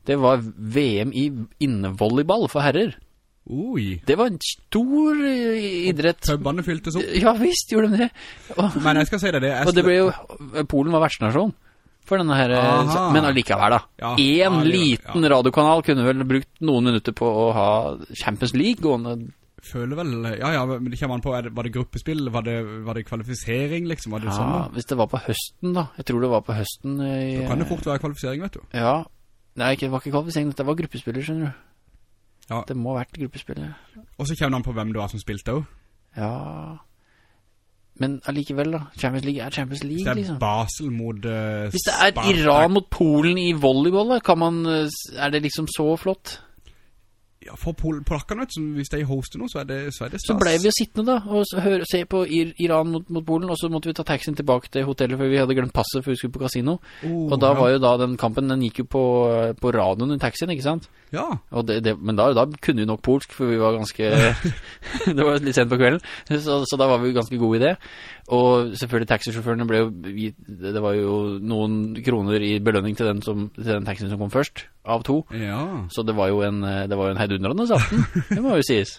det var VM i innevolleyball for herrer. Oi. Det var en stor eh, idrett. Pubene fyltes opp. Ja visst gjorde de det. Og, Men jeg skal si det. det. Og det ble jo Polen var vertsnasjon for denne her eh, Aha. Men allikevel, da. Ja, En ja, liten liten radiokanal kunne vel brukt noen minutter på å ha Champions League gående. føler vel, ja, ja, men det kommer an på, det, var det gruppespill, var det, var det kvalifisering, liksom, var det sånn Ja, hvis det var på høsten, da. Jeg tror det var på høsten. I, Da kan det fort være kvalifisering, vet du. Ja. Nei, det var ikke kvalifisering, dette var gruppespiller, skjønner du. Ja. Det må ha vært gruppespillet. Og så kommer det an på hvem du har som spilte også. Ja. Men allikevel, da. Champions League er Champions League Hvis League, det er liksom. Basel mot uh, Hvis det er Iran mot Polen i volleyball, da, kan man eh, Er det liksom så flott? Ja, for pol polakkerne, hvis de hoster noe, så er det, så er det Så ble vi jo sittende da, og høre, se på Ir Iran mot, mot Polen, og så måtte vi ta taxien tilbake til hotellet, for vi hadde glemt passet før vi skulle på kasino. Oh, Og da ja. var jo da den kampen, den gikk jo på, på radioen i taxien, ikke sant? Ja, det, det, men da, da kunne vi nok polsk, for vi var ganske Det var litt sent på kvelden, så, så da var vi ganske gode i det. Og selvfølgelig taxisjåførene ble jo Det var jo noen kroner i belønning til den, som, til den taxien som kom først, av to. ja. Så det var jo en, eh, det var jo en heidundrende aften, det må jo sies.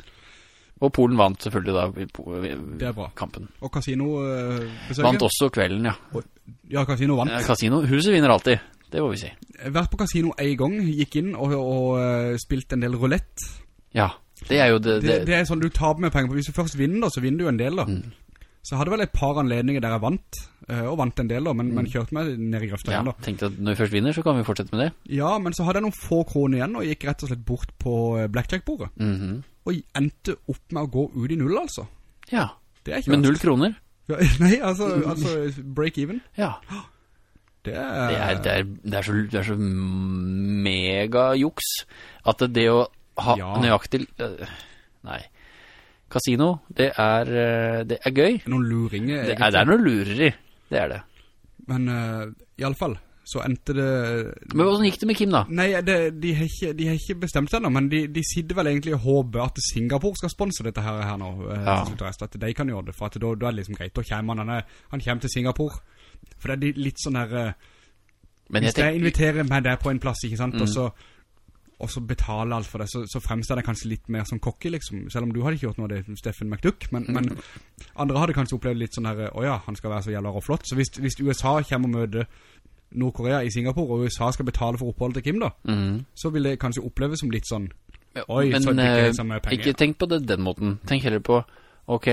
Og Polen vant selvfølgelig da i er kampen. Og kasinobesøket? Vant også kvelden, ja. Ja, kasino vant. Kasino, Casino, huset vinner alltid, det må vi si. Vært på kasino en gang, gikk inn og, og eh, spilt en del roulette. Ja, det er jo det, Det, det, er sånn du taper med penger på. Hvis du først vinner da, så vinner du en del da. Mm. Så hadde vel et par anledninger der jeg vant, eh, og vant en del da, men, men kjørte meg ned i grøfta Mm. ja, igjen da. tenkte at når vi først vinner, så kan vi fortsette med det. Ja, men så hadde jeg noen få kroner igjen, og gikk rett og slett bort på eh, blackjack-bordet. Mhm. Og endte opp med å gå ut i null, altså. Ja, med null kroner. Ja, Nei, altså, altså break even. Ja, Det er... det er, det er, det er så, det er så mega-juks at det å ha Ja. nøyaktig... øh, nei. Casino, det er, det er gøy. noen luringer. Det er, det er noe lureri. Det er det. Men uh, i alle fall, så endte det... Men hvordan gikk det med Kim da? Nei, det, de, har ikke, de har ikke bestemt det enda men de, de sitter vel egentlig og håper at Singapore skal sponse dette her, her nå. eh, Ja. rest, At de kan gjøre det, for da, da er det liksom greit. Da kommer han, han, er, kommer til Singapore. For det er litt sånn her... Men Hvis jeg tenker, inviterer meg der på en plass, ikke sant, og, Mm. så, og så betaler alt for det, så, så fremstår det kanskje litt mer som kokke, liksom. Selv om du hadde ikke gjort noe av det, Steffen McDuck, men, men andre hadde kanskje opplevd litt sånn her, åja, han skal være så jævla og flott. Så hvis, hvis USA kommer og møter Nordkorea i Singapore, og USA skal betale for oppholdet til Kim da, mm. så vil det kanskje oppleves som litt sånn, Oi, men, så drikker øh, de samme penger. Ikke tenk på det den måten. Tenk heller på, ok,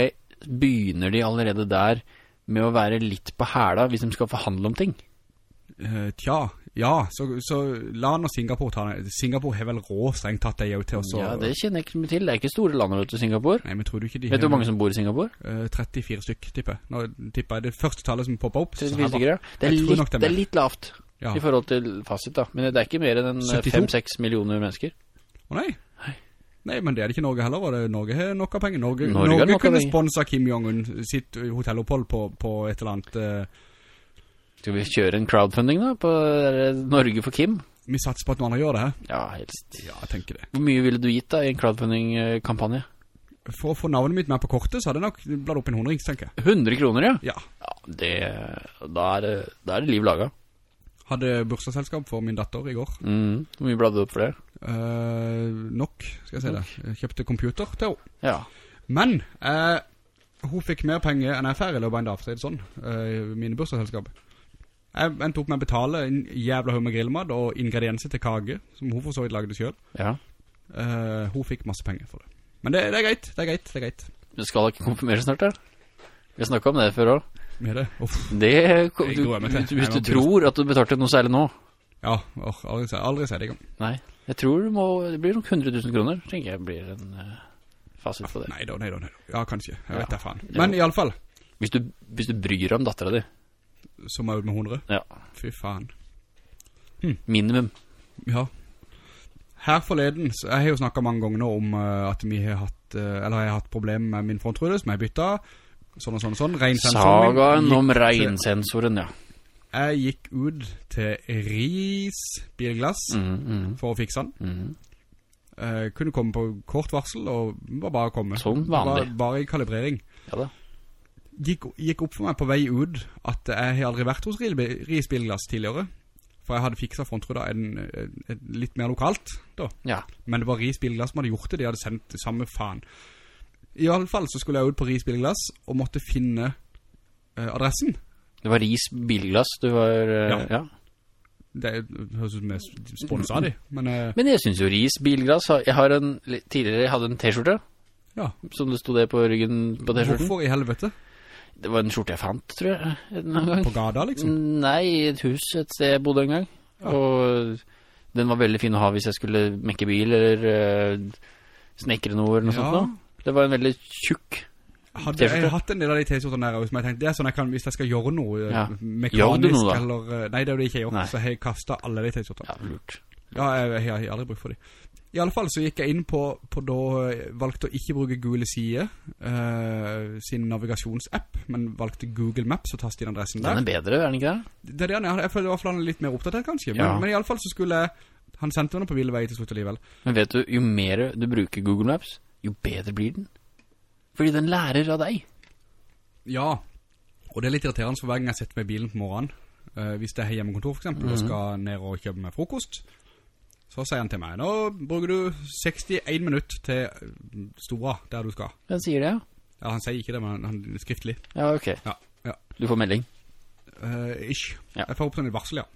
begynner de allerede der med å være litt på hæla hvis de skal forhandle om ting? eh, tja, ja, så, så la og Singapore ta det. Singapore har vel rå strengt tatt det jo til også. Ja, det kjenner jeg ikke til. Det er ikke store landet vet du, Singapore. Nei, men tror du ikke de Vet du hvor mange som bor i Singapore? Eh, 34 stykk, tipper jeg. Nå tipper jeg det første tallet som popper opp. 34 stykker, ja. Det er, litt, det er litt lavt Ja. i forhold til fasit da. Men det er ikke mer enn 5-6 millioner mennesker. Å nei. Nei, men det er det ikke Norge heller, og det, Norge har nok av penger. Norge, Norge Norge, kunne sponsa Kim Jong-un sitt hotellopphold på, på et eller annet... eh, Skal vi kjøre en crowdfunding da, på eh, Norge for Kim? vi satser på at noen andre gjør det her. Ja, helst. Ja, jeg tenker det. Hvor mye ville du gitt da i en crowdfunding-kampanje? For å få navnet mitt med på kortet, så hadde jeg nok bladd opp en hundrings, tenker jeg. 100 kroner, ja? Ja. Ja, det, da er det, da er det liv laget. Hadde bursdagsselskap for min datter i går. Mm. Hvor mye bladde du opp for det? Eh, nok, skal jeg si det. Jeg kjøpte computer til henne. Ja. Men, eh, hun fikk mer penger enn jeg færre i løpet av en dag, for å si det sånn. Eh, mine bursdagsselskap. Jeg endte opp med å betale en jævla høy med grillmat og ingredienser til kage, som hun for så vidt lagde selv. Ja. Uh, hun fikk masse penger for det. Men det, det er greit, det er greit, det er greit. Du skal ikke konfirmere snart, da? Vi snakket om det før også. Med det. Uff. Det, du, jeg til. hvis, du tror at du betalte noe særlig nå. Ja, or, aldri, aldri se det i gang. Nei. Jeg tror du må, det blir nok 100 000 kroner, tenker jeg blir en uh, fasit på det. Nei da, nei da, nei da. Ja, kanskje. Jeg vet det faen. Men i alle fall, Hvis du, hvis du bryr deg om datteren din. Så er med 100. Ja. Fy faen. Minimum. Ja. Her forleden, så jeg har jo snakket mange ganger nå om uh, at vi har hatt, uh, eller jeg har hatt problemer med min frontrude som jeg bytta, sånn og sånn og sånn. Regnsensoren Sagaen om regnsensoren, ja. Jeg gikk ut til Ris bilglass mm, mm. for å fikse den. Mm. Uh, kunne komme på kort varsel, og var bare å komme. Som vanlig. Bare, bare i kalibrering. Ja da. Gikk, gikk opp for meg på vei ut at jeg har aldri vært hos Ries bilglass tidligere. For jeg hadde en, en, litt mer lokalt da. Ja. Men det var Ries bilglass som hadde gjort det, de hadde sendt det samme faen. I alle fall så skulle jeg ut på Ries bilglass og måtte finne eh, adressen. Det var Ris bilglass du var, uh, Ja. ja. Det høres ut som jeg sponset av de, men eh, Men jeg synes jo Ris bilglass, jeg har en, tidligere jeg hadde en t-skjorte, ja. som det stod det på ryggen på t-skjorten. Hvorfor i helvete? Det var en skjorte jeg fant, tror jeg, en gang. På gada, liksom? Nei, i et hus et sted jeg bodde en gang. Og den var veldig fin å ha hvis jeg skulle mekke bil, eller uh, snekre noe, eller noe Ja. sånt Da. Det var en veldig tjukk Hadde jeg hatt en del av de t-skjortene der som jeg tenkte, det er sånn jeg kan, hvis jeg skal gjøre noe eh, Ja. Mekanisk, noe eller, eh, nei det jo det jeg ikke gjør, Nei. så jeg har kastet alle de t-skjortene. Ja, lurt. Ja, jeg, jeg, har aldri brukt for dem. I alle fall så gikk jeg inn på, på da jeg valgte å ikke bruke Google Side, uh, sin navigasjonsapp, men valgte Google Maps og taste inn adressen der. Den er bedre, er den ikke det? Det er det han er. Jeg føler i hvert fall han er litt mer oppdatert kanskje. Men, Ja. men i alle fall så skulle han sendte meg noe på ville vei til slutt alligevel. Men vet du, jo mer du bruker Google Maps, jo bedre blir den. Fordi den lærer av deg. Ja, og det er litt irriterende for hver gang jeg setter meg i bilen på morgenen, Uh, hvis det er hjemmekontor for eksempel, og skal ned og kjøpe meg frokost, så sier han til meg, nå bruker du 61 minutter til eh, Stora, der du skal. Han sier det, ja. Ja, han sier ikke det, men han er skriftlig. Ja, ok. Ja, ja. Du får melding. Uh, ish. Ja. Jeg får opp sånn et varsel, ja.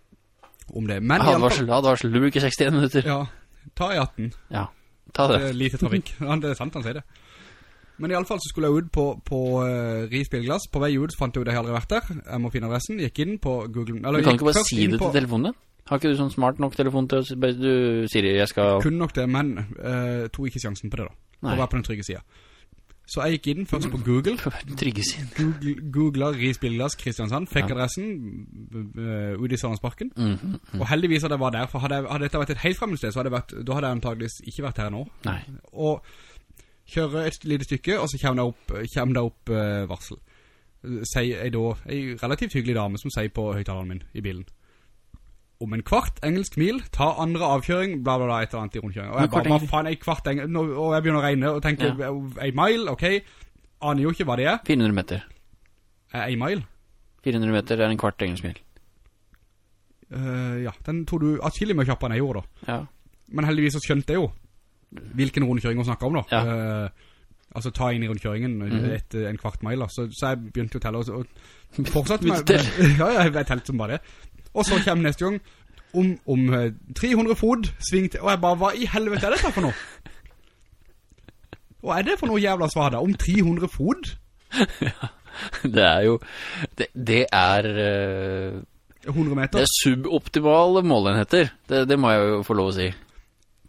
Om det. Men varsel, Advarsel, advarsel. Du bruker 61 minutter. ja, ta i 18. Ja, ta Det det. er lite trafikk. Det er sant, han sier det. Men i alle fall så skulle jeg ut på, på uh, Ris Bilglass. På vei ut så fant jeg ut at jeg aldri vært der. Jeg må finne adressen. Gikk inn på Google... Eller, Du kan ikke bare si det på- til telefonen din? Har ikke du sånn smart nok telefon til å bare Du, Siri, jeg skal Kun nok det, men uh, tog ikke sjansen på det da. Nei. Å være på den trygge siden. Så jeg gikk inn først på Google. Google googlet Risbilglass Kristiansand. Fikk Ja. adressen uh, ut i Sørlandsparken. -hmm. Og heldigvis at jeg var der, for hadde, hadde dette vært et helt fremmed sted, så hadde jeg vært, da hadde jeg antageligvis ikke vært her nå. Nei. og kjøre et lite stykke, og så kommer det opp, kommer det opp uh, varsel. Sier jeg da, en relativt hyggelig dame som sier på høytaleren min i bilen. Om en kvart engelsk mil, ta andre avkjøring, bla bla bla, et eller annet i rundkjøring. Og jeg bare, engelsk- faen, en kvart engelsk, og jeg begynner å regne og tenke, en mile, ok, aner jo ikke hva det er. 400 meter. Er en mile? 400 meter er en kvart engelsk mil. Uh, ja, den tog du atskillig mye kjappere enn jeg gjorde da. Ja. Men heldigvis så skjønte jeg jo hvilken rundkjøring hun snakker om da. Ja. Uh, altså ta inn i rundkjøringen Mhm. etter en kvart mile. Så, så jeg begynte å telle og, og fortsatt med, med, ja, ja, jeg telte som bare det. Og så kommer neste gang om, om eh, 300 fot sving til, og jeg bare, hva i helvete er dette for noe? Hva er det for noe jævla svar da? Om 300 fot? Det er jo Det, det er Uh, 100 Det er suboptimale målenheter. Det, det må jeg jo få lov å si.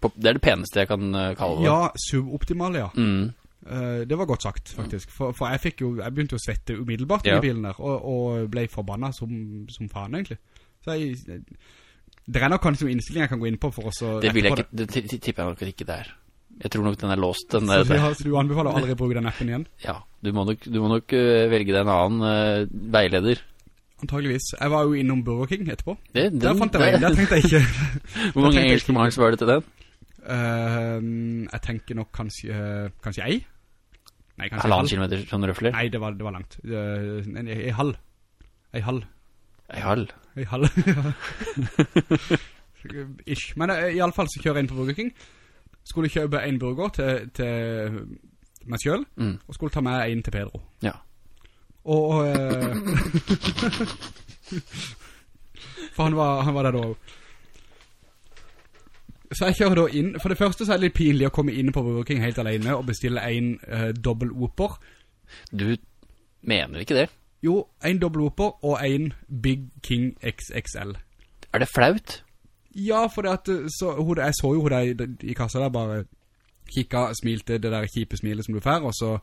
Det er det peneste jeg kan eh, kalle det. Ja, suboptimale, ja. Mm. Uh, det var godt sagt, faktisk. For, for jeg jo, jeg begynte å svette umiddelbart Ja. i bilen der, og, og ble forbannet som, som faen, egentlig. Så jeg, det er nok kanskje noen innstilling jeg kan gå inn på for oss å Det vil jeg ikke Det ti- ti- tipper jeg nok ikke det er. Jeg tror nok den er låst. Den. Så, du har, så du anbefaler aldri å bruke den appen igjen? Ja, du må nok, du må nok eh, velge deg en annen uh, veileder. Antageligvis. Jeg var jo innom Burger King etterpå. Det, den, Der fant jeg veien, der tenkte jeg ikke. Hvor mange engelske marks var det til den? Uh, jeg tenker nok kanskje, eh, kanskje ei? Nei, kanskje Halvannen halv. kilometer sånn røffler? Nei, det var, det var langt. En, en halv. En halv. En halv. I halv. Ish. Men eh, i alle fall så kjører jeg inn på Burger King. Skulle kjøpe en burger til, til meg selv, Mm. og skulle ta med en til Pedro. Ja. Og... eh, for han var, han var der da også. Så jeg kjører da inn. For det første så er det litt pinlig å komme inn på Burger King helt alene og bestille en uh, dobbelt Whopper. Du mener ikke det? Jo, en dobbel Whopper og en Big King XXL. Er det flaut? Ja, for at eh, så, hun, jeg så jo hun der i, i kassa der bare kikka, smilte det der kjipe smilet som du fær, og så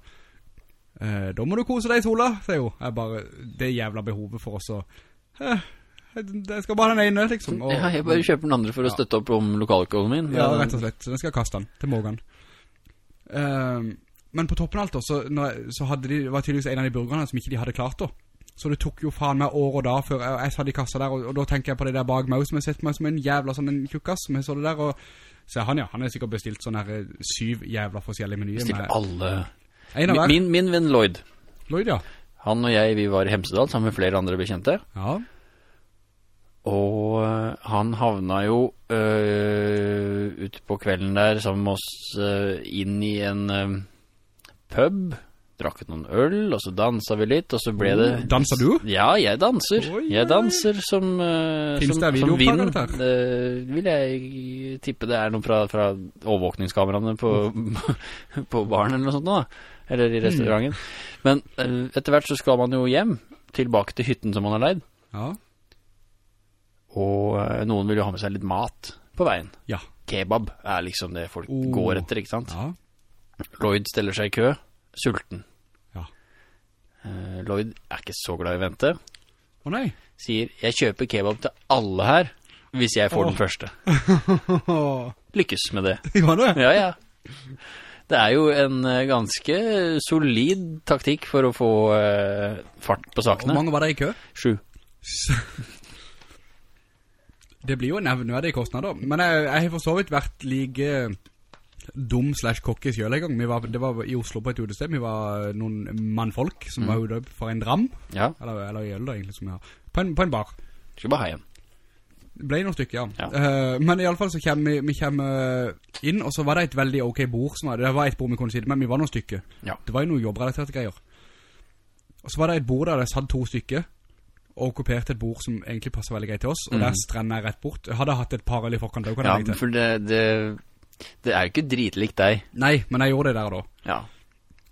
eh, da må du kose deg i sola, sier hun. Jeg bare, det jævla behovet for oss å eh, jeg skal bare ha den ene, liksom. Og, ja, jeg bare kjøper den andre for å støtte opp om lokaløkonomien. Ja, rett og slett. Så den skal jeg kaste den til Morgan. Ehm, men på toppen av alt da, så, når, så de, var tydeligvis en av de burgerne som ikke de hadde klart da. Så det tok jo faen meg år og dag før jeg, jeg satt i kassa der, og, og da tenker jeg på det der bak meg, som jeg sett meg som en jævla sånn en tjukkas, som jeg så det der, og så er han ja, han har sikkert bestilt sånne her eh, syv jævla forskjellige menyer. Bestilt alle av min, min venn Lloyd Lloyd, ja. Han og jeg, vi var i Hemsedal sammen med flere andre bekjente Ja. Og øh, han havna jo øh, ute på kvelden der sammen med oss øh, inn i en øh, pub. Drakk noen øl, og så dansa vi litt, og så ble det Danser du? Ja, jeg danser. Oi, oi, Jeg danser som, uh, Finns som, det som vind. av uh, vil jeg tippe det er noe fra, fra overvåkningskameraene på, på baren eller noe sånt nå, da. Eller i restauranten. Men uh, etter hvert så skal man jo hjem, tilbake til hytten som man har leid. Ja. Og uh, noen vil jo ha med seg litt mat på veien. Ja. Kebab er liksom det folk Oh. går etter, ikke sant? Ja. Lloyd steller seg i kø, sulten. Ja. Eh, Lloyd er ikke så glad i å vente. Å nei. Sier, jeg kjøper kebab til alle her. hvis jeg får den første. Lykkes med det. Gjør det? Ja, ja. Det er jo en eh, ganske solid taktikk for å få eh, fart på sakene. Hvor mange var det i kø? Sju. Det blir jo nevnverdige kostnader, men jeg, jeg har for så vidt vært like dum slash kokke selv en gang. Vi var, det var i Oslo på et utested, vi var noen mannfolk som var ute for en dram, Ja, eller, eller i øl da egentlig som vi har, på en, på en bar. skal bare ha. Det ble noen stykker, ja. Ja. Uh, men i alle fall så kom vi, vi kommer inn, og så var det et veldig ok bord som var, det var et bord vi kunne sitte, men vi var noen stykker. Ja. Det var jo noen jobbrelaterte greier. Og så var det et bord der det satt to stykker, og okkuperte et bord som egentlig passer veldig greit til oss, og der strender jeg rett bort. Jeg hadde hatt et par eller i forkant. Ja, jeg for det, det, det er jo ikke dritlikt deg. Nei, men jeg gjorde det der da. Ja.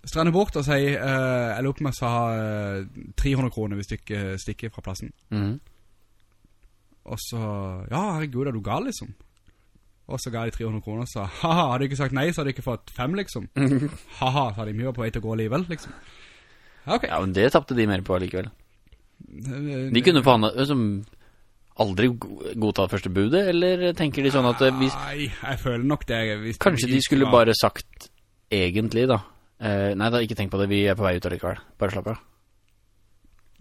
Strender bort og sier, eh, jeg lurer på om jeg sa eh, 300 kroner hvis du ikke stikker fra plassen. Mhm. Og så, ja, herregud, er du gal, liksom? Og så ga de 300 kroner og sa, haha, hadde du ikke sagt nei, så hadde du ikke fått fem, liksom. haha, sa de, mye på vei til å gå alligevel, liksom. Ja, ok. ja, men det tappte de mer på allikevel. Eh, De kunne forhandlet, som aldri go- godta første budet, eller tenker de sånn at eh, hvis, Nei, jeg føler nok det. Kanskje de skulle var- bare sagt egentlig da, eh, nei da, ikke tenk på det, vi er på vei ut allikevel, bare slapp av.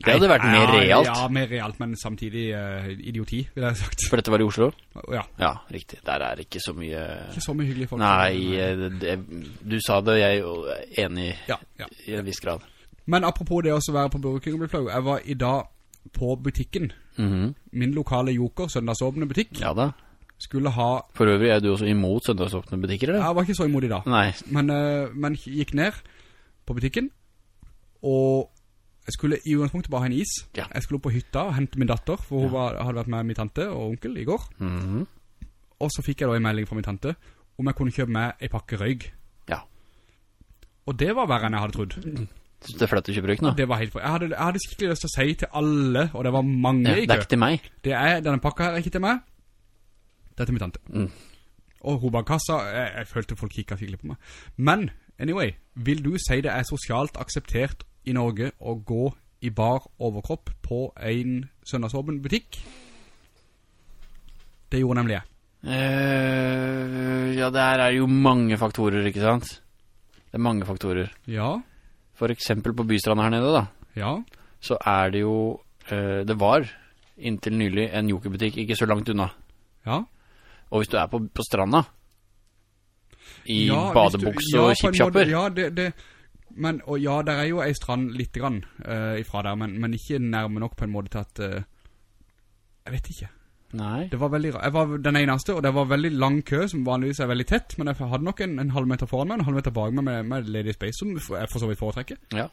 Det hadde vært mer realt, Ja, mer realt, men samtidig uh, idioti, vil jeg ha sagt. for dette var i Oslo. Ja, Ja, riktig, der er ikke så mye... ikke så mye hyggelige folk. Nei, eh, det, det, du sa det, jeg er enig Ja, ja. i en viss grad. Men apropos det å være på Burger King og bli flau, jeg var i dag på butikken. Mhm. Min lokale Joker, søndagsåpne butikk, Ja da. skulle ha... For øvrig er du også imot søndagsåpne butikker, eller? Jeg var ikke så imot i dag. Nei. Men, uh, men gikk ned på butikken, og jeg skulle i utgangspunktet bare ha en is. Ja. Jeg skulle opp på hytta og hente min datter, for hun var, hadde vært med min tante og onkel i går. Mhm. Og så fikk jeg da en melding fra min tante om jeg kunne kjøpe meg en pakke røyg. Ja. Og det var verre enn jeg hadde trodd. Synes det er flaut å ikke bruke nå? Det var helt for... Jeg hadde, jeg hadde skikkelig lyst til å si til alle, og det var mange Ja, i det er ikke til meg. Det er, denne pakka her er ikke til meg. Det er til min tante. Mm. Og hun bak kassa, jeg, jeg følte folk kikket skikkelig på meg. Men, anyway, vil du si det er sosialt akseptert i Norge å gå i bar overkropp på en søndagsåpen butikk? Det gjorde nemlig jeg. Uh, ja, der er jo mange faktorer, ikke sant? Det er mange faktorer. Ja, For eksempel på Bystrand her nede da, ja, så er det jo, eh, det var inntil nylig en jokerbutikk ikke så langt unna. ja. Og hvis du er på, på stranda, i ja, hvis badebuks du- ja, og chipshopper, Ja, det, det, men, og ja, der er jo ei strand litt grann uh, ifra der, men, men ikke nærme nok på en måte til at, Uh, jeg vet ikke. Nei, Det var veldig Jeg var den eneste, og det var veldig lang kø, som vanligvis er veldig tett, men jeg hadde nok en, en halv meter foran meg, en halv meter bak meg med, med Lady Space, som jeg for så vidt foretrekker. ja.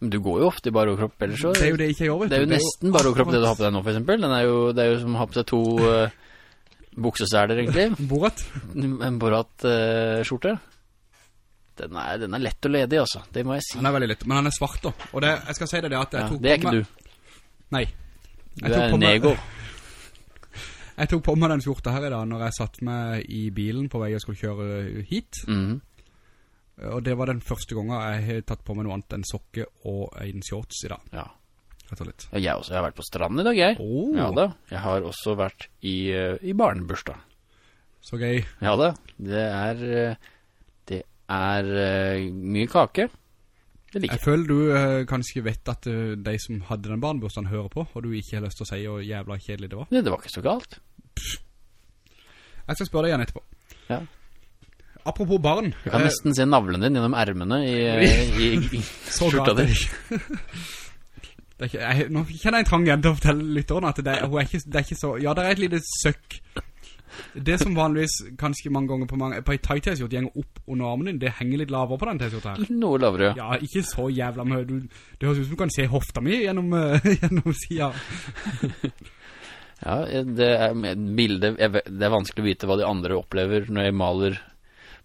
Men du går jo ofte i bare overkropp ellers så. Det er jo det jeg ikke gjør, vet Det er jo nesten bare overkropp det du har på deg nå, for eksempel. Den er jo, det er jo som å ha på seg to uh, bukseseler, egentlig. Borat. En Borat-skjorte. den, er, den er lett og ledig, altså. Det må jeg si. Han er veldig litt, men han er svart da. Og det, jeg skal si det, det at jeg Ja, tok det er ikke meg... du. Nei. Jeg du er på meg- nego. Jeg tok på meg den skjorta her i dag, når jeg satt meg i bilen på vei og skulle kjøre hit. Mm. Og det var den første gangen jeg har tatt på meg noe annet enn sokke og en shorts i dag. Ja. Rett og slett. ja. Jeg også. Jeg har vært på stranden i dag, jeg. Oh. Ja da. Jeg har også vært i, eh, i barnebursdag. så gøy. Ja da. Det er eh, Det er eh, mye kake. Jeg føler du eh, kanskje vet at eh, de som hadde den barnebursdagen hører på, og du ikke har lyst til å si hvor jævla kjedelig det var. Nei, det var ikke så galt. Jeg skal spørre deg igjen etterpå. Ja. Apropos barn. Du kan eh, nesten se navlen din gjennom ermene i, eh, i, i så skjorta galt di. det. Det er ikke, jeg, nå kjenner jeg en trang igjen til å fortelle lytterne at det, er- hun er ikke, det er ikke så, ja det er et lite søkk. Det som vanligvis kanskje mange ganger på, mange, på en tight t-skjorte gjenger opp under armen din, det henger litt lavere på den t-skjorta her. Noe lavere. Ja, Ja, ikke så jævla mye. Du, det høres ut som du kan se hofta mi gjennom, uh, gjennom siden. Ja, det er bildet, Det er vanskelig å vite hva de andre opplever når jeg maler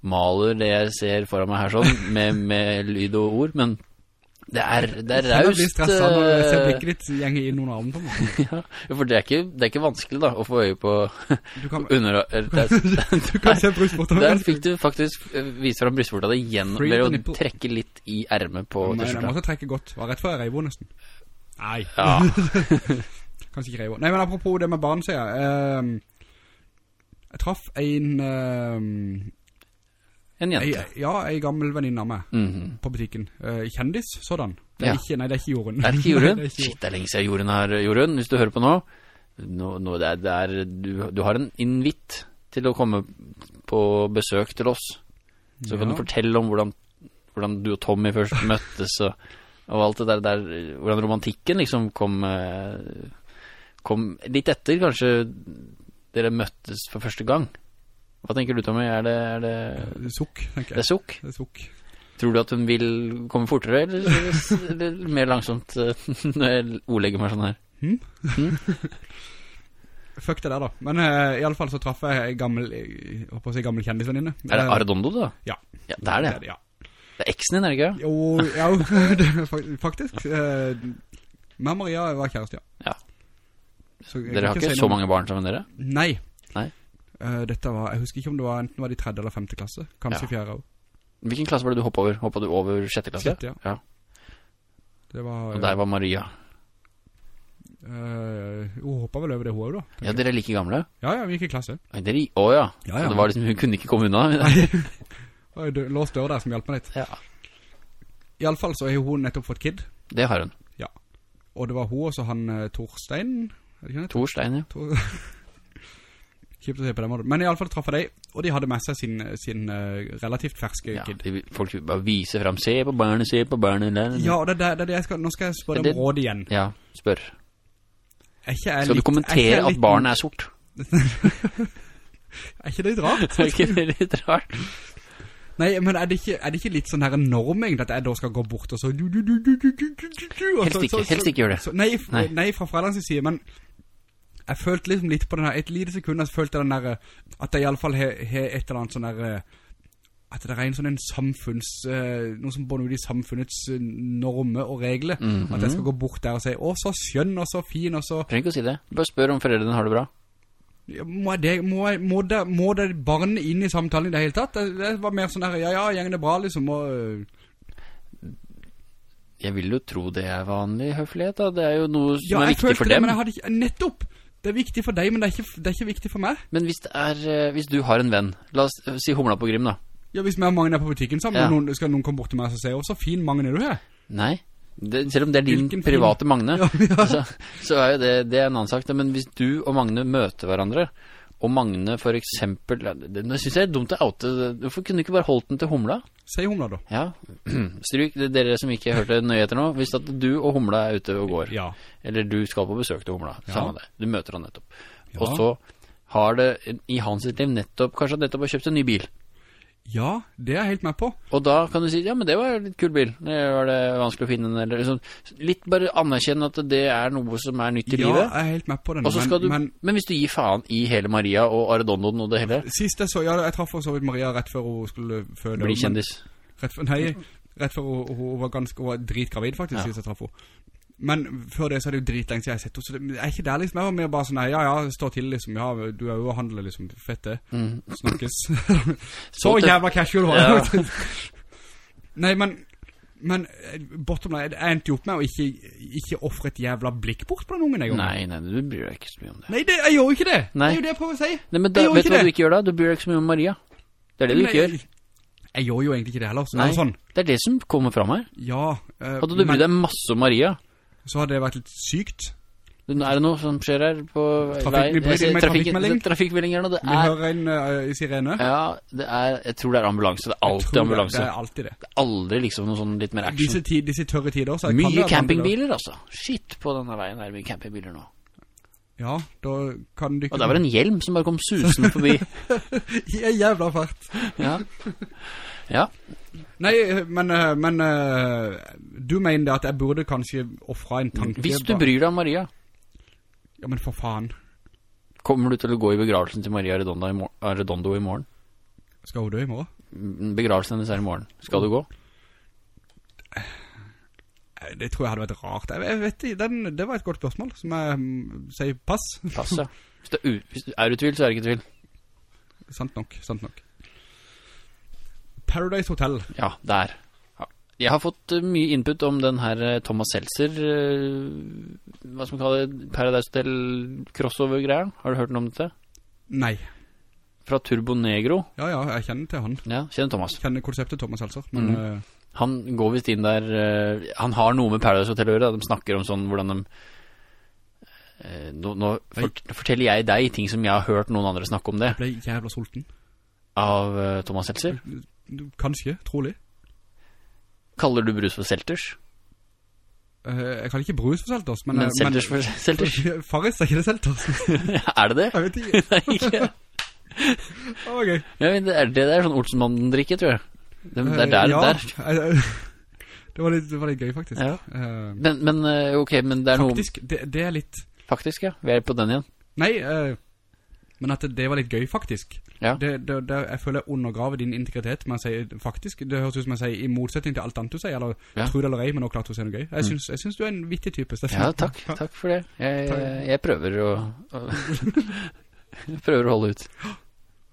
Maler det jeg ser foran meg her sånn Med, med lyd og ord Men det er, det er Jeg blir raust stresset når jeg ser blikket ditt gjenge inn noen armen på meg. ja, For det er, ikke, det er ikke vanskelig da Å få øye på Du kan, under, er- der, du kan se brystvorta der fikk du faktisk eh, vise fram Gjennom Free ved å trekke litt i ærmet på Men jeg måtte trekke godt. Var rett før jeg reiv nesten. Nei. Ja, Kanskje ikke Reivo. Nei, men apropos det med barn, sier jeg. Uh, jeg traff en, ehm, En ei, jente. ja, en gammel venninne av meg Mhm. på butikken. Eh, kjendis, sådan. Det er Ja. ikke, nei, det er ikke Jorunn. Er det ikke Jorunn? er Shit, det er lenge siden Jorunn har Jorunn, hvis du hører på nå. nå, nå det er, det er, du, du har en invitt til å komme på besøk til oss. Så kan du fortelle om hvordan, hvordan du og Tommy først møttes, og, og alt det der, der, hvordan romantikken liksom kom, eh, kom litt etter, kanskje dere møttes for første gang. Hva tenker du, Tommy? Er det, er det, Sukk, tenker det er sukk? Det er sukk. Tror du at hun vil komme fortere, eller, eller, mer langsomt eh, når jeg ordlegger meg sånn her? Fuck det der da. Men uh, i alle fall så traff jeg en gammel, jeg håper å si gammel kjendisvenninne. Er det Eh, Arredondo, da? Ja. Ja, det er det. Ja. Det er eksen din, er det ikke? Jo, ja, det er fak- faktisk. Uh, og Maria var kjæreste, ja. Ja. Dere har ikke ikke så noe- mange barn sammen, dere? Nei. Nei. Eh, dette var, jeg husker ikke om det var enten var det i tredje eller femte klasse. Kanskje Ja. fjerde år. Hvilken klasse var det du hoppet over? Hoppet du over sjette klasse? Sjette, ja. ja. Det var... Og der var Maria. Uh, hun hoppet vel over det hun da. Ja, dere er like gamle? Ja, ja, vi gikk i klasse. Nei, dere... Å ja. Ja, ja. Så det var liksom, hun kunne ikke komme unna. Og det låst dør der som hjalp meg litt. ja. I alle fall så har hun nettopp fått kid. Det har hun. Ja. Og det var hun og så han eh, Torstein. Er det ikke det? Tor Stein, ja. Tor... Kjipt å se på den måten. Men iallfall traff jeg dem, og de hadde med seg sin, sin uh, relativt ferske ja, kid. De, folk bare viser frem, se på barnet, se på barnet. Der. Ja, og det, det, det, det skal, nå skal jeg spørre om råd igjen. Ja, spør. skal du kommentere at barnet er sort? er ikke det litt rart? er ikke det litt rart? Nei, men er det ikke, er det ikke litt sånn her en norming at jeg da skal gå bort og så... Helst ikke, helst ikke gjør det. Så, nei, nei. nei, fra foreldrens side, men jeg følte liksom litt på den her, et lite sekund, jeg følte den der, at jeg i alle fall har et eller annet sånn der, eh, at det er en sånn en samfunns, eh, noe som bånd ut i samfunnets eh, normer og regler, Mhm. at jeg skal gå bort der og si, å, så skjønn og så fin og så, Trenger ikke å si det. Bare spør om foreldrene har det bra. Ja, må, det, må, jeg, må, det, må det barnet inn i samtalen i det hele tatt? Det, det var mer sånn der, ja, ja, gjengen er bra liksom, og... Jeg vil jo tro det er vanlig høflighet, da. Det er jo noe som Ja, er jeg følte det, men jeg hadde ikke, nettopp! Det er viktig for deg, men det er ikke, det er ikke viktig for meg. Men hvis det er eh, Hvis du har en venn La oss eh, si Humla på Grim, da. Ja, hvis vi og Magne er på butikken sammen, Ja. og noen, skal noen komme bort til meg og si, å, så fin Magne er du her. Nei. Det, selv om det er din Hvilken private Magne, Ja, ja. Så, så er jo det, det er en annen sak. Men hvis du og Magne møter hverandre, og Magne for eksempel det, Nå synes jeg det er dumt å oute Hvorfor kunne du ikke bare holdt den til Humla? Si Humla da. Ja. Stryk, det er dere som ikke hørte etter nå. Hvis at du og Humla er ute og går, Ja. eller du skal på besøk til Humla, Ja. samme det. Du møter han nettopp. Ja. Og så har det i hans liv nettopp Kanskje nettopp har kjøpt en ny bil. Ja, det er jeg helt med på. Og da kan du si ja, men det var en litt kul bil. Det var det vanskelig å finne den, eller liksom. Litt bare anerkjenne at det er noe som er nytt i Ja, livet. jeg er helt med på den. Men, du, men men, hvis du gir faen i hele Maria og Arredondoen og det hele, sist jeg så, ja, jeg traff så vidt Maria rett før hun skulle føde. bli men- kjendis. Rett nei, rett før hun, hun var ganske, hun var dritgravid faktisk, Ja. sist jeg traff henne. Men før det så er det jo dritlenge siden jeg har sett henne, så det er ikke der liksom, jeg var mer bare sånn, ja, ja, stå til liksom, ja, du er jo å handle liksom, fett det, Mm. snakkes. så jævla casual var jeg. nei, men, men, eh, bottom line, jeg endte jo opp med å ikke, ikke offre et jævla blikk bort på den ungen en gang. Nei, nei, du bryr deg ikke så mye om det. Nei, det, jeg gjør jo ikke det. Nei. Det er jo det jeg prøver å si. Nei, men da, vet du hva det. du ikke gjør da? Du bryr deg ikke så mye om Maria. Det er det du ikke gjør. Jeg, jeg gjør jo egentlig ikke det heller, Nei, sånn. det er det som kommer fram her. Ja. eh, Hadde du brydd deg masse om Maria, Så hadde det vært litt sykt. er det noe som skjer her på vei? vi bryr Jeg ser inn med trafikk- trafikkmelding. Trafikkmeldinger nå, det Vi er hører en uh, sirene. Ja, det er Jeg tror det er ambulanse. Det er alltid ambulanse. Det er alltid det. Det er aldri liksom noe sånn litt mer action. Disse, tid, disse tørre tider så Mye campingbiler, altså. Shit, på denne veien er det mye campingbiler nå. Ja, da kan du ikke... Og der var en hjelm som bare kom susende forbi. I jævla fart. Ja. Ja. Nei, eh, men, eh, men eh, du mener at jeg burde kanskje offre en tanke Hvis du bryr deg om Maria, Ja, men for faen. kommer du til å gå i begravelsen til Maria Redondo i, i morgen? Skal hun dø i morgen? Mm, Begravelsen hennes er i morgen. Skal du gå? Eh, Det tror jeg hadde vært rart. Jeg, vet ikke, den, det var et godt spørsmål, som jeg mm, sier pass. Pass, ja. Hvis du er, utvilt, du tvil, så er det ikke tvil. sant nok, sant nok. Paradise Hotel. Ja, der. Jeg har fått eh, mye input om den her eh, Thomas Seltzer, eh, hva skal man kalle det, Paradise Hotel crossover-greia. Har du hørt noe om dette? Nei. Fra Turbo Negro. Ja, ja, jeg kjenner til han. Ja, kjenner Thomas. Jeg kjenner konseptet Thomas Helser, men... Mm. Uh... Han går vist inn der uh, Han har noe med Paradise Hotel å gjøre. De snakker om sånn hvordan de Uh, Nå, nå fort, forteller jeg deg ting som jeg har hørt noen andre snakke om det. jeg ble jævla sulten. Av Thomas Seltzer. Kanskje, trolig. Kaller du brus for Selters? Eh, jeg kan ikke brus for Selters, men... Men eh, Selters for Selters? Faris er ikke det Selters? er det det? jeg vet ikke. Nei, ikke. Det. Ja, det, er, det er sånn Olsenmannen drikker, tror jeg. Det, det er der, Eh, ja, der. Det var, litt, det var litt gøy, faktisk. Ja. Men, men ok, men det er faktisk, det, det er litt... Faktisk, ja. Vi er på den igjen. Nei, eh, men at det, var litt gøy, faktisk. Ja. Det, det, det, jeg føler jeg undergraver din integritet Men sier, si faktisk. Det høres ut som jeg sier i motsetning til alt annet du sier, eller Ja. tror det eller ei, men nå klart du å si noe gøy. Jeg, synes, jeg synes du er en vittig type, Steffen. Ja, takk. Takk for det. Jeg, jeg, jeg prøver å, å prøver å holde ut.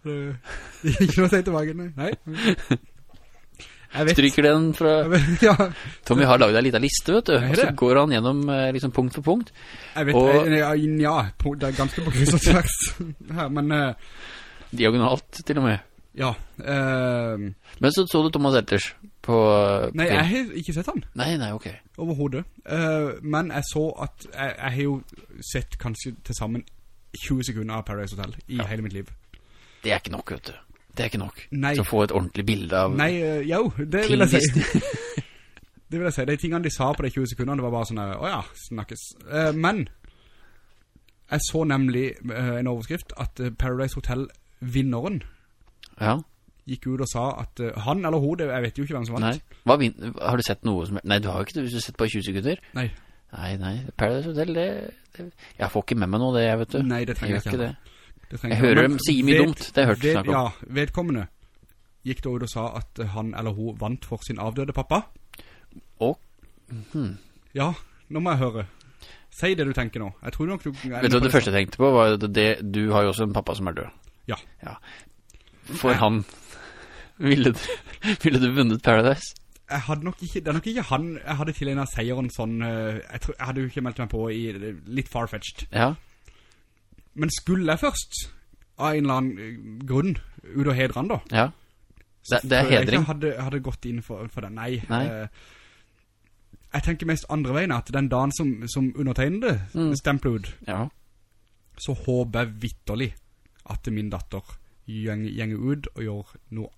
Ikke noe å si tilbake, nei. nei. Stryker den fra ja, Tommy har laget en liten liste, vet du. Og så går han gjennom eh, liksom punkt for punkt. jeg vet. Og- ja, ja, det er ganske på kryss og tvers her, men Uh... Diagonalt, til og med. ja. Uh... Men så så du Thomas Elters på nei, jeg har ikke sett han. Nei, nei, ok. Overhovedet. Uh, men jeg så at jeg, jeg har jo sett kanskje til sammen 20 sekunder av Paradise Hotel i Ja. hele mitt liv. Det er ikke nok, vet du. Det er ikke nok. Nei. Så få et ordentlig bilde av Nei, uh, jo, det vil jeg si. Det vil jeg si. De tingene de sa på de 20 sekundene, det var bare sånn åja, snakkes. Uh, men, jeg så nemlig uh, en overskrift at eh, Paradise Hotel-vinneren Ja, gikk ut og sa at uh, han eller hun, jeg vet jo ikke hvem som vant. nei. Har du sett noe som Nei, du har jo ikke det hvis du har sett på 20 sekunder. Nei. Nei, nei. Paradise Hotel, det, det Jeg får ikke med meg noe, det, jeg, vet du. Nei, det trenger jeg jeg ikke det. Det Jeg hører dem si mye ved- dumt, det har jeg hørt ved-. Ja, vedkommende gikk da ut og sa at han eller hun vant for sin avdøde pappa. Og hmm. Ja, nå må jeg høre. Si det du tenker nå. Jeg tror nok du... Vet du hva det første jeg tenkte på var at det, Du har jo også en pappa som er død Ja. For han ville du, ville du vunnet Paradise? Jeg hadde nok ikke, det er nok ikke han jeg hadde tilegnet seieren sånn, eh, jeg, tror, jeg hadde jo ikke meldt meg på i litt farfetched. Ja, Men skulle jeg først, av en eller annen eh, grunn, ut og hedre han da? ja Det, det er hedring. jeg hadde, hadde gått inn for, for det, nei. Nei. Eh, jeg tenker mest andre veien, at den dagen som, som undertegnede Mm. stempler ut, Ja, så håper jeg vitterlig at min datter gjeng- gjenger ut og gjør noe,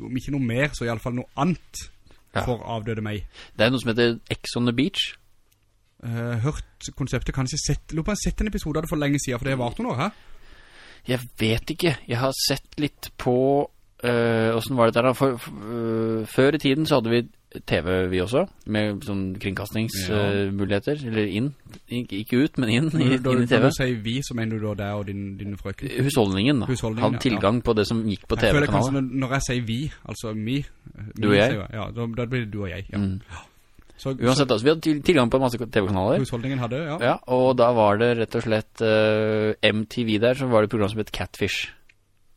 om ikke noe mer, så i alle fall noe annet Ja. for avdøde meg. det er noe som heter Ex on the Beach Eh, hørt konseptet, kanskje sett, lurer på om jeg har sett en episode av det for lenge siden, for det har vært noen år, hæ? Jeg vet ikke. Jeg har sett litt på uh, Hvordan var det der da? For, øh, før i tiden så hadde vi TV vi også, med sånn kringkastingsmuligheter. eller inn. Ikke, ut, men inn, i, da, inn i når Da du sier vi, så mener du da deg og din, din frøken? Husholdningen, da. Husholdningen, Hadde tilgang på det som gikk på TV Jeg føler kanskje når, jeg sier vi, altså mi, eh, Du og jeg? jeg Ja, da, da blir det du og jeg, ja. Mm. Så, Uansett, altså, vi hadde tilgang på masse TV-kanaler. husholdningen hadde, ja. Ja, og da var det rett og slett uh, MTV der, så var det et program som het Catfish.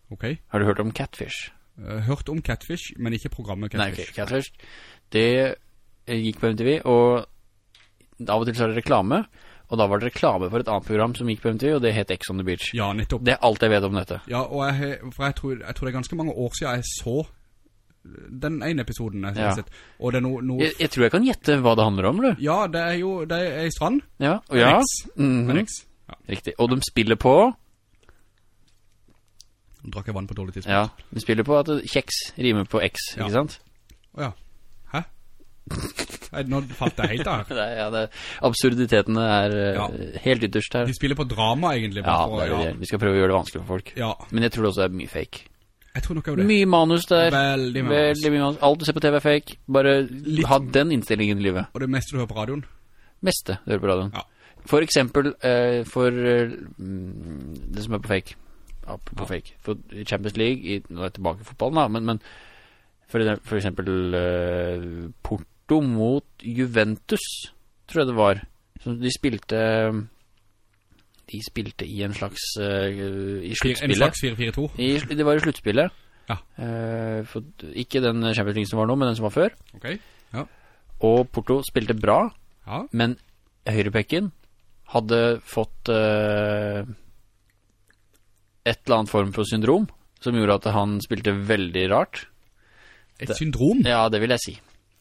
Ok. Har du hørt om Catfish? Eh, hørt om Catfish, men ikke programmet Catfish. Nei, ok, Catfish. Det eh, gikk på MTV, og av og til så er det reklame, og da var det reklame for et annet program som gikk på MTV, og det het X on the Beach. Ja, nettopp. Det er alt jeg vet om dette. Ja, og jeg, for jeg tror, jeg tror det er ganske mange år siden jeg så den ene episoden jeg har Ja. sett. Og det er noe, No Jeg, jeg tror jeg kan gjette hva det handler om, du. Ja, det er jo, det er i strand. Ja, og ja. Mm -hmm. Ja. Riktig. Og de spiller på, De drakk jeg vann på dårlig tidspunkt. ja, de spiller på at kjeks rimer på X, Ja. ikke sant? Åja. Hæ? Nei, nå falt jeg helt av her. Er, ja, det, absurditetene er eh, Ja. helt ytterst her. De spiller på drama egentlig. Ja, det det vi. Skal prøve å gjøre det vanskelig for folk. ja. Men jeg tror det også er mye fake. Jeg tror nok av det. Mye manus der. Veldig. Veldig mye manus. Alt du ser på TV er fake. Bare Litt- ha den innstillingen i livet. Og det meste du hører på radioen. Meste du hører på radioen. Ja. For eksempel eh, for eh, mm, det som er på fake. På Ja. fake. For Champions League, i, nå er jeg tilbake i fotballen da, men, men for, for eksempel eh, Porto mot Juventus, tror jeg det var. Så de spilte De spilte i en slags uh, I En slags 4-4-2. Det var i sluttspillet. Ja. Uh, for, ikke den Champions League som var nå, men den som var før. Ok. Ja. Og Porto spilte bra, Ja, men høyrepekken hadde fått uh, et eller annet form for syndrom, som gjorde at han spilte veldig rart. et syndrom. Ja, det vil jeg si.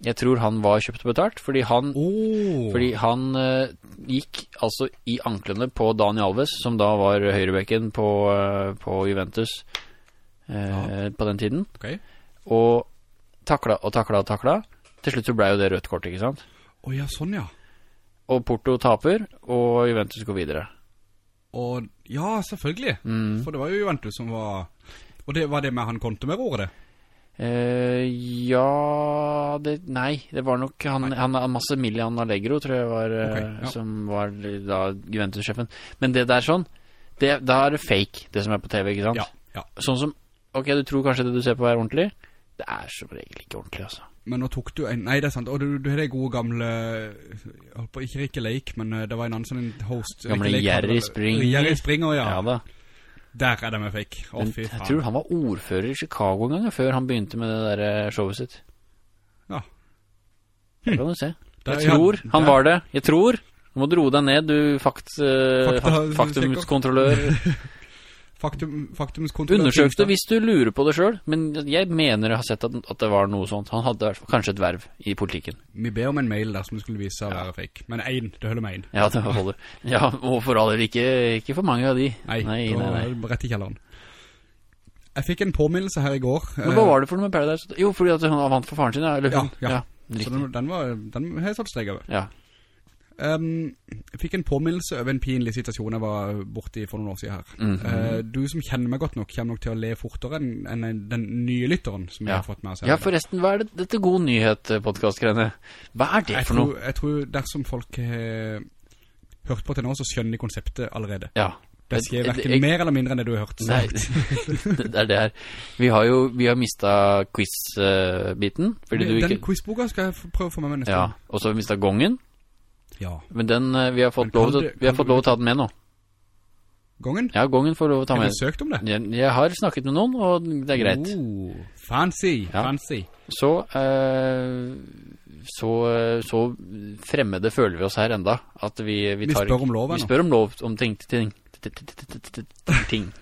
Jeg tror han var kjøpt og betalt, fordi han, oh. fordi han eh, gikk altså i anklene på Dani Alves, som da var høyrebekken på, eh, på Juventus eh, på den tiden, Okay. og takla og takla og takla. Til slutt så ble jo det rødt kort, ikke sant? Å ja, sånn ja. Og Porto taper, og Juventus går videre. Og ja, selvfølgelig. Mm. For det var jo Juventus som var... Og det var det med han konto med året det. Eh, ja det, Nei, det var nok han, han Massimilian Allegro, tror jeg var okay, ja. Som var da Juventus-sjefen. Men det der sånn det, Da er det fake, det som er på TV, ikke sant? Ja, ja. Sånn som Ok, du tror kanskje det du ser på er ordentlig? Det er som regel ikke ordentlig, altså. Men nå tok du en... Nei, det er sant. Og du, du har det gode gamle... Jeg holdt på, ikke Rikke Lake, men eh, det var en annen sånn host. Gamle Jerry Springer. Jerry Springer, ja. Ja da. Der er det med fake. Å, fy jeg tror han var ordfører i Chicago en gang, før han begynte med det der eh, showet sitt. Ja. Det kan du se. Der- Jeg tror ja, han var det. Jeg tror. Du må dro deg ned, du fakt, uh, Fakta- fakt, faktumskontrollør. Faktum, faktumskontrollør. Undersøkte hvis du lurer på det sjøl, men jeg mener jeg har sett at, at det var noe sånt. Han hadde kanskje et verv i politikken. Vi ber om en mail der som skulle vise seg å være fake. Men en, det holder med en. Ja, det holder. Ja, og for all del ikke, ikke for mange av de. Nei, nei, nei. nei. det rett i kjelleren. Jeg fikk en påminnelse her i går. Men hva var det for noe med Paradise? Jo, fordi at han vant for faren sin, ja. Eller Ja, hun. ja. riktig. Så den, den, var, den har jeg satt streg over. ja. Um, jeg fikk en påminnelse over en pinlig situasjon jeg var borte i for noen år siden her. Mm -hmm. uh, du som kjenner meg godt nok, kommer nok til å le fortere enn enn den nye lytteren som jeg har fått med oss ja, forresten, hva er det, dette god nyhet-podcast-greiene? Hva er det jeg for tror, noe? jeg tror dersom folk har hørt på til nå, så skjønner de konseptet allerede. Ja. Det sier hverken jeg- mer eller mindre enn det du har hørt. Nei, det er det her. Vi har jo, vi har mistet quiz-biten, du Den ikke... quizboka skal jeg prøve å få med meg neste Ja, og så har vi mistet gongen, Ja. men den, eh, vi har fått lov til, du- vi har fått lov til å ta den med nå. Gongen? Ja, gongen får lov til å ta med. Har du søkt om det? Jeg, jeg har snakket med noen, og det er greit. Oh, fancy, Ja. fancy. Så, eh, så, eh, så fremmede føler vi oss her enda, at vi, vi Vi spør om lov Vi spør om lov om ting, ting, ting.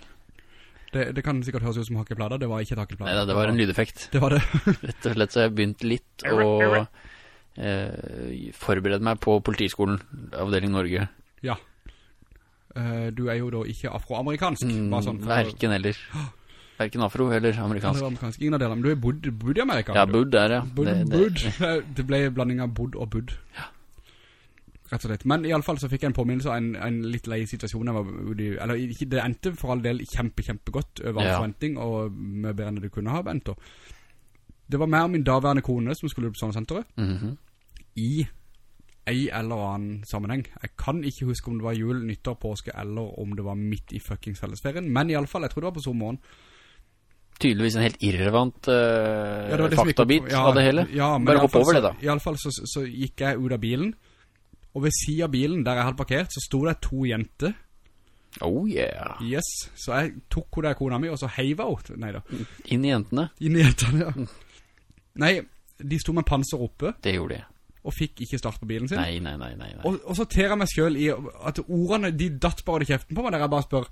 Det, det kan sikkert høres ut som hakkeplader, det var ikke et hakkeplader. Nei, det var en lydeffekt. Det var det. Rett og slett så jeg begynte litt å eh, forberede meg på politiskolen, avdeling Norge. ja. Eh, du er jo da ikke afroamerikansk, Mm, bare sånn. for- Verken eller. Verken afro eller amerikansk. Eller amerikansk. ingen av delene. Men du er bodd, bodd i Amerika. Ja, bodd der, ja. Bud, Det- det- bud. Det ble blanding av bodd og budd. Rett og slett. Men i alle fall så fikk jeg en påminnelse av en, en litt lei situasjon var eller ikke, det endte for all del kjempe, kjempe godt over Ja. forventning, og med bedre enn det kunne ha endt. Det var meg og min daværende kone som skulle på sånne Mhm. I ei eller annen sammenheng. Jeg kan ikke huske om det var jul, nyttår, påske, eller om det var midt i fucking fellesferien, men i alle fall, jeg tror det var på sommeren. Tydeligvis en helt irrelevant uh, Ja, det det som gikk faktabit ja, av det hele. Ja, Bare hopp over det da. I alle fall så, så gikk jeg ut av bilen, og ved siden av bilen, der jeg hadde parkert, så sto det to jenter. Oh yeah. Yes. Så jeg tok henne der kona mi, og så heiva henne. ut. Nei. Inn i jentene. Inn i jentene, ja. Nei, de sto med panser oppe, Det gjorde de. Og fikk ikke start på bilen sin. Nei, nei, nei, nei. nei. Og, og så ter jeg meg selv i at ordene, de datt bare i kjeften på meg, der jeg bare spør,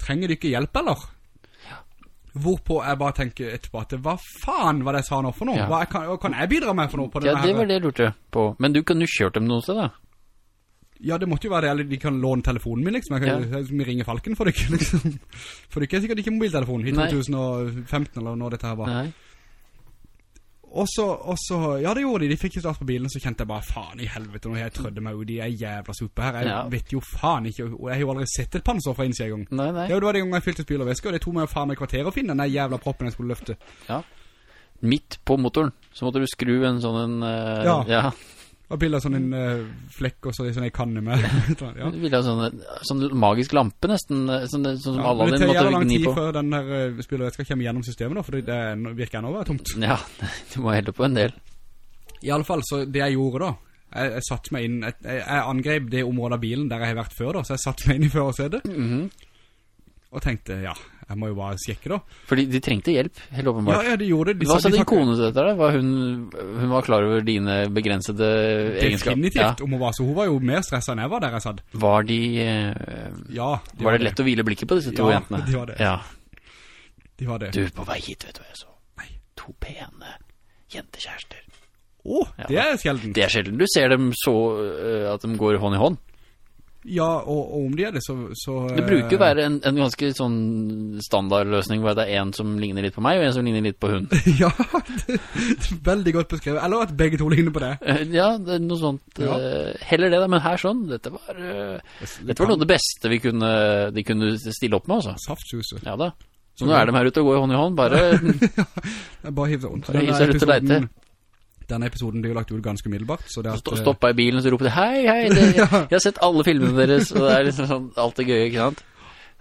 trenger du ikke hjelp, eller? Hvorpå jeg bare tenker etterpå at, hva faen var det jeg sa nå for noe? Ja. Hva kan, kan jeg bidra med for noe på Ja, det var det jeg lurte på. Men du kan jo kjørt dem noen sted da. Ja, det måtte jo være det, eller de kan låne telefonen min, liksom. Jeg kan, Ja. ringe ringer Falken for det ikke, liksom. For det ikke er sikkert ikke mobiltelefon i Nei. 2015, eller når dette her var. Nei. Og så, og så, ja det gjorde de, de fikk jo start på bilen, så kjente jeg bare, faen i helvete, nå har jeg trødde meg ut i en jævla suppe her. Jeg Ja. vet jo faen ikke, og jeg har jo aldri sett et panser fra innsida en gang. Nei, nei. Ja, det var det gang jeg fylte spil og væske, og det tog meg faen meg kvarter å finne den jævla proppen jeg skulle løfte. Ja. Midt på motoren, så måtte du skru en sånn en... uh, Ja. ja. Og bildet av sånn en uh, flekk, og sånn en kanne med. ja. Ville ha sånn, sånn magisk lampe nesten, eh, sånn, sånn Ja, alle men det dine tar jævla måtte lang tid før den her uh, komme kommer gjennom systemet da, for det er, virker ennå å være tomt. Ja, du må helle på en del. I alle fall, så det jeg gjorde da, jeg, jeg satt meg inn, jeg, jeg jeg angrep det området av bilen der jeg har vært før da, så jeg satt meg inn i førersedet. Mm -hmm. og tenkte, ja, jeg må jo bare sjekke da. Fordi de trengte hjelp, helt Ja, åpenbart. ja, de gjorde det. De Hva sa de din kone til dette? da? Var hun, hun var klar over dine begrensede egenskaper? Definitivt, om hun var så. Hun var jo mer stresset enn jeg var der jeg satt. Var de eh, Ja, de Var det lett å hvile blikket på disse to Ja, jentene? de var det. Ja. De var det. Du, på vei hit, vet du hva jeg så? Nei. To pene jentekjærester. Åh, Ja. det er sjelden. Det er sjelden du ser dem så uh, at de går hånd i hånd. Ja, og, og om de er det, så... så Det bruker å være en, en ganske sånn standardløsning hvor det er en som ligner litt på meg, og en som ligner litt på hun. ja, det, det er veldig godt beskrevet. Eller at begge to ligner på det. Eh, Ja, det noe sånt. Ja. eh, Heller det da, men her sånn, dette var, eh, dette var noe av det beste vi kunne, de kunne stille opp med, altså. Saftsuset. Ja da. Så nå er de her ute og går hånd i hånd, bare bare hiv seg rundt. Bare hiv seg rundt og leite. Denne episoden blir jo lagt ut ganske middelbart, så det at... stå, stoppa i bilen så roper de Hei, hei, det, jeg har sett alle filmene deres Og det er liksom sånn, alt det gøye, ikke sant?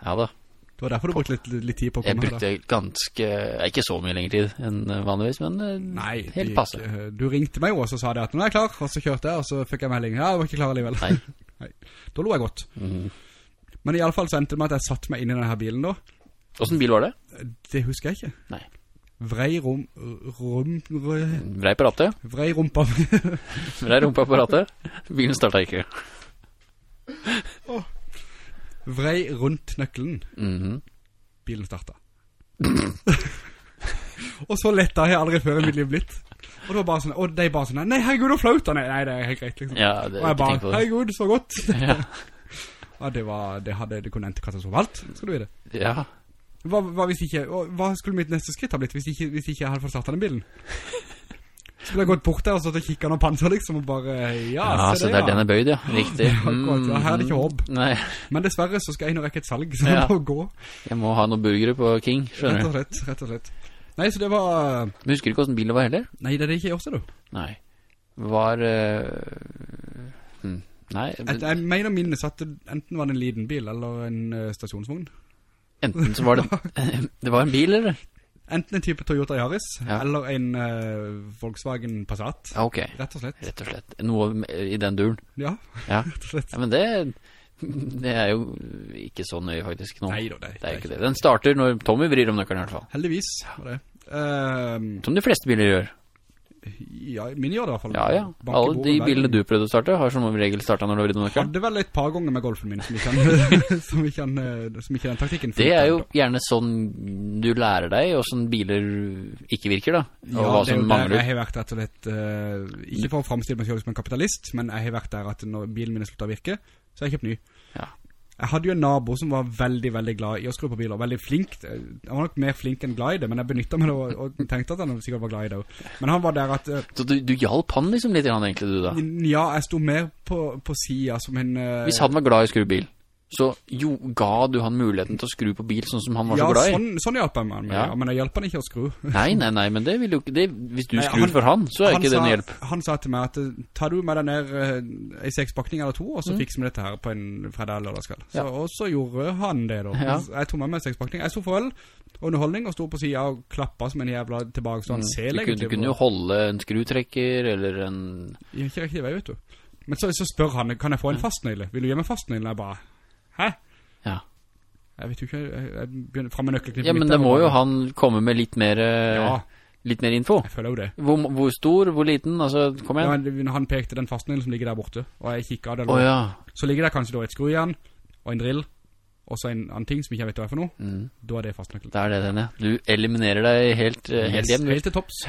Ja da, Det var derfor du brukte litt, litt tid på å jeg komme her da. brukte ganske Ikke så mye lenger tid enn eh, vanligvis Men eh, Nei, helt gikk, passe eh, Du ringte meg jo, og så sa det at nå er jeg klar, og så kjørte jeg, og så fikk jeg melding. Ja, jeg var ikke klar alligevel. Nei. Da lo jeg godt. Mhm. Men i alle fall så endte det med at jeg satt meg inn i denne bilen da. Hvordan bil var det? Det husker jeg ikke. Nei. Vrei rom... rom Vrei på rattet? vrei rumpa. Vrei rumpa på rattet? Bilen startet ikke vrei rundt nøkkelen. Mhm. Bilen startet. og så lett har jeg aldri før i mitt liv blitt. Og det var bare sånn, og de bare sånn, nei herregud, nå flaut han. Nei, det er helt greit liksom. Ja, det, og jeg bare, herregud, så godt. Ja, Ja, det var, det hadde, det kunne endt katastrofalt, skal du vite. ja. Hva, hva ikke, hva skulle mitt neste skritt ha blitt hvis ikke, hvis ikke jeg hadde fått startet den bilen? Skulle jeg gått bort der og stått og kikket noen panser liksom og bare, ja, ja se så det er den er bøyd, ja Riktig Mm, ja, her er det ikke håp. Nei, Men dessverre så skal jeg inn og rekke et salg, så jeg må gå. jeg må ha noen burgere på King, Rett og slett, rett og slett. Nei, så det var, Men husker du ikke hvordan bilen var heller? nei, det er det ikke jeg også du. Nei Var eh, hm, Nei, Jeg, jeg mener minnes at det enten var det en liten bil eller en eh, stasjonsvogn. Enten så var det Det var en bil, eller? Enten en type Toyota Yaris, Ja. eller en uh, Volkswagen Passat. Ja, ok Rett og slett. Rett og slett Noe i den duren Ja, Ja, rett og slett. ja men det Det er jo ikke så nøye faktisk nå Nei da, det, Det er ikke det Den starter når Tommy vrir om nøkkelen i hvert fall Heldigvis det. Uh, Som de fleste biler gjør ja, min gjør det i hvert fall. Ja, ja. Banker Alle de bilene du prøvde å starte Har som regel startet når du har vridd nøkkelen Hadde vel et par ganger med golfen min som ikke, han, som ikke, han, som ikke den taktikken Det er jo gjerne sånn du lærer deg Hvordan biler ikke virker da. Og Ja, hva er som mangler. Jeg har vært rett og slett eh, Ikke for å fremstille meg selv som en kapitalist Men jeg har vært der at når bilen min slutter å virke Så har jeg kjøpt ny. Ja. Jeg hadde jo en nabo som var veldig, veldig glad i å skru på biler Veldig flink. Han var nok mer flink enn glad i det Men jeg benyttet meg og, og tenkte at han sikkert var glad i det også. Men han var der at eh, Så du, du hjalp han liksom litt egentlig du da? Ja, jeg sto mer på, på siden som en eh, Hvis han var glad i å skru bil Så jo, ga du han muligheten til å skru på bil Sånn som han var Ja, så glad i sånn, sånn hjalp jeg meg med, Ja. ja. Men jeg hjalp han ikke å skru Nei, nei, nei, men det vil jo ikke det, Hvis du Nei, skrur han- for han, så er han ikke det sa, noe hjelp Han sa til meg at tar du med deg ned eh, En sekspakning eller to Og så Mm. fikser vi dette her på en fredag eller lørdagskveld Ja. Og så gjorde han det da Ja. Jeg tog med meg sekspakning Jeg så for øl underholdning Og stod på siden og klappet som en jævla tilbake Så han ser Mm. du, kunne, egentlig du kunne jo holde en skrutrekker Eller en Ikke riktig vei, vet du Men så, så spør han Kan jeg få en fastnøyle? Vil du gi meg fastnøyle? Jeg bare Hæ? Ja, Jeg vet jo ikke Jeg, jeg begynner frem med nøkkelknippet ja men det må jo han komme med litt mer eh, Ja, Litt mer info. Jeg føler jo det. Hvor, hvor stor, hvor liten, altså, kom ja, igjen men Han pekte den fastnøylen som ligger der borte Og jeg kikket det Åja ja. Så ligger der kanskje da et skrujern Og en drill Og så en annen ting som ikke jeg vet hva er for noe. Mm. Da er det fastnøkkelen Det er det den, ja. Du eliminerer deg helt, eh, helt Yes, hjem. Helt til topps.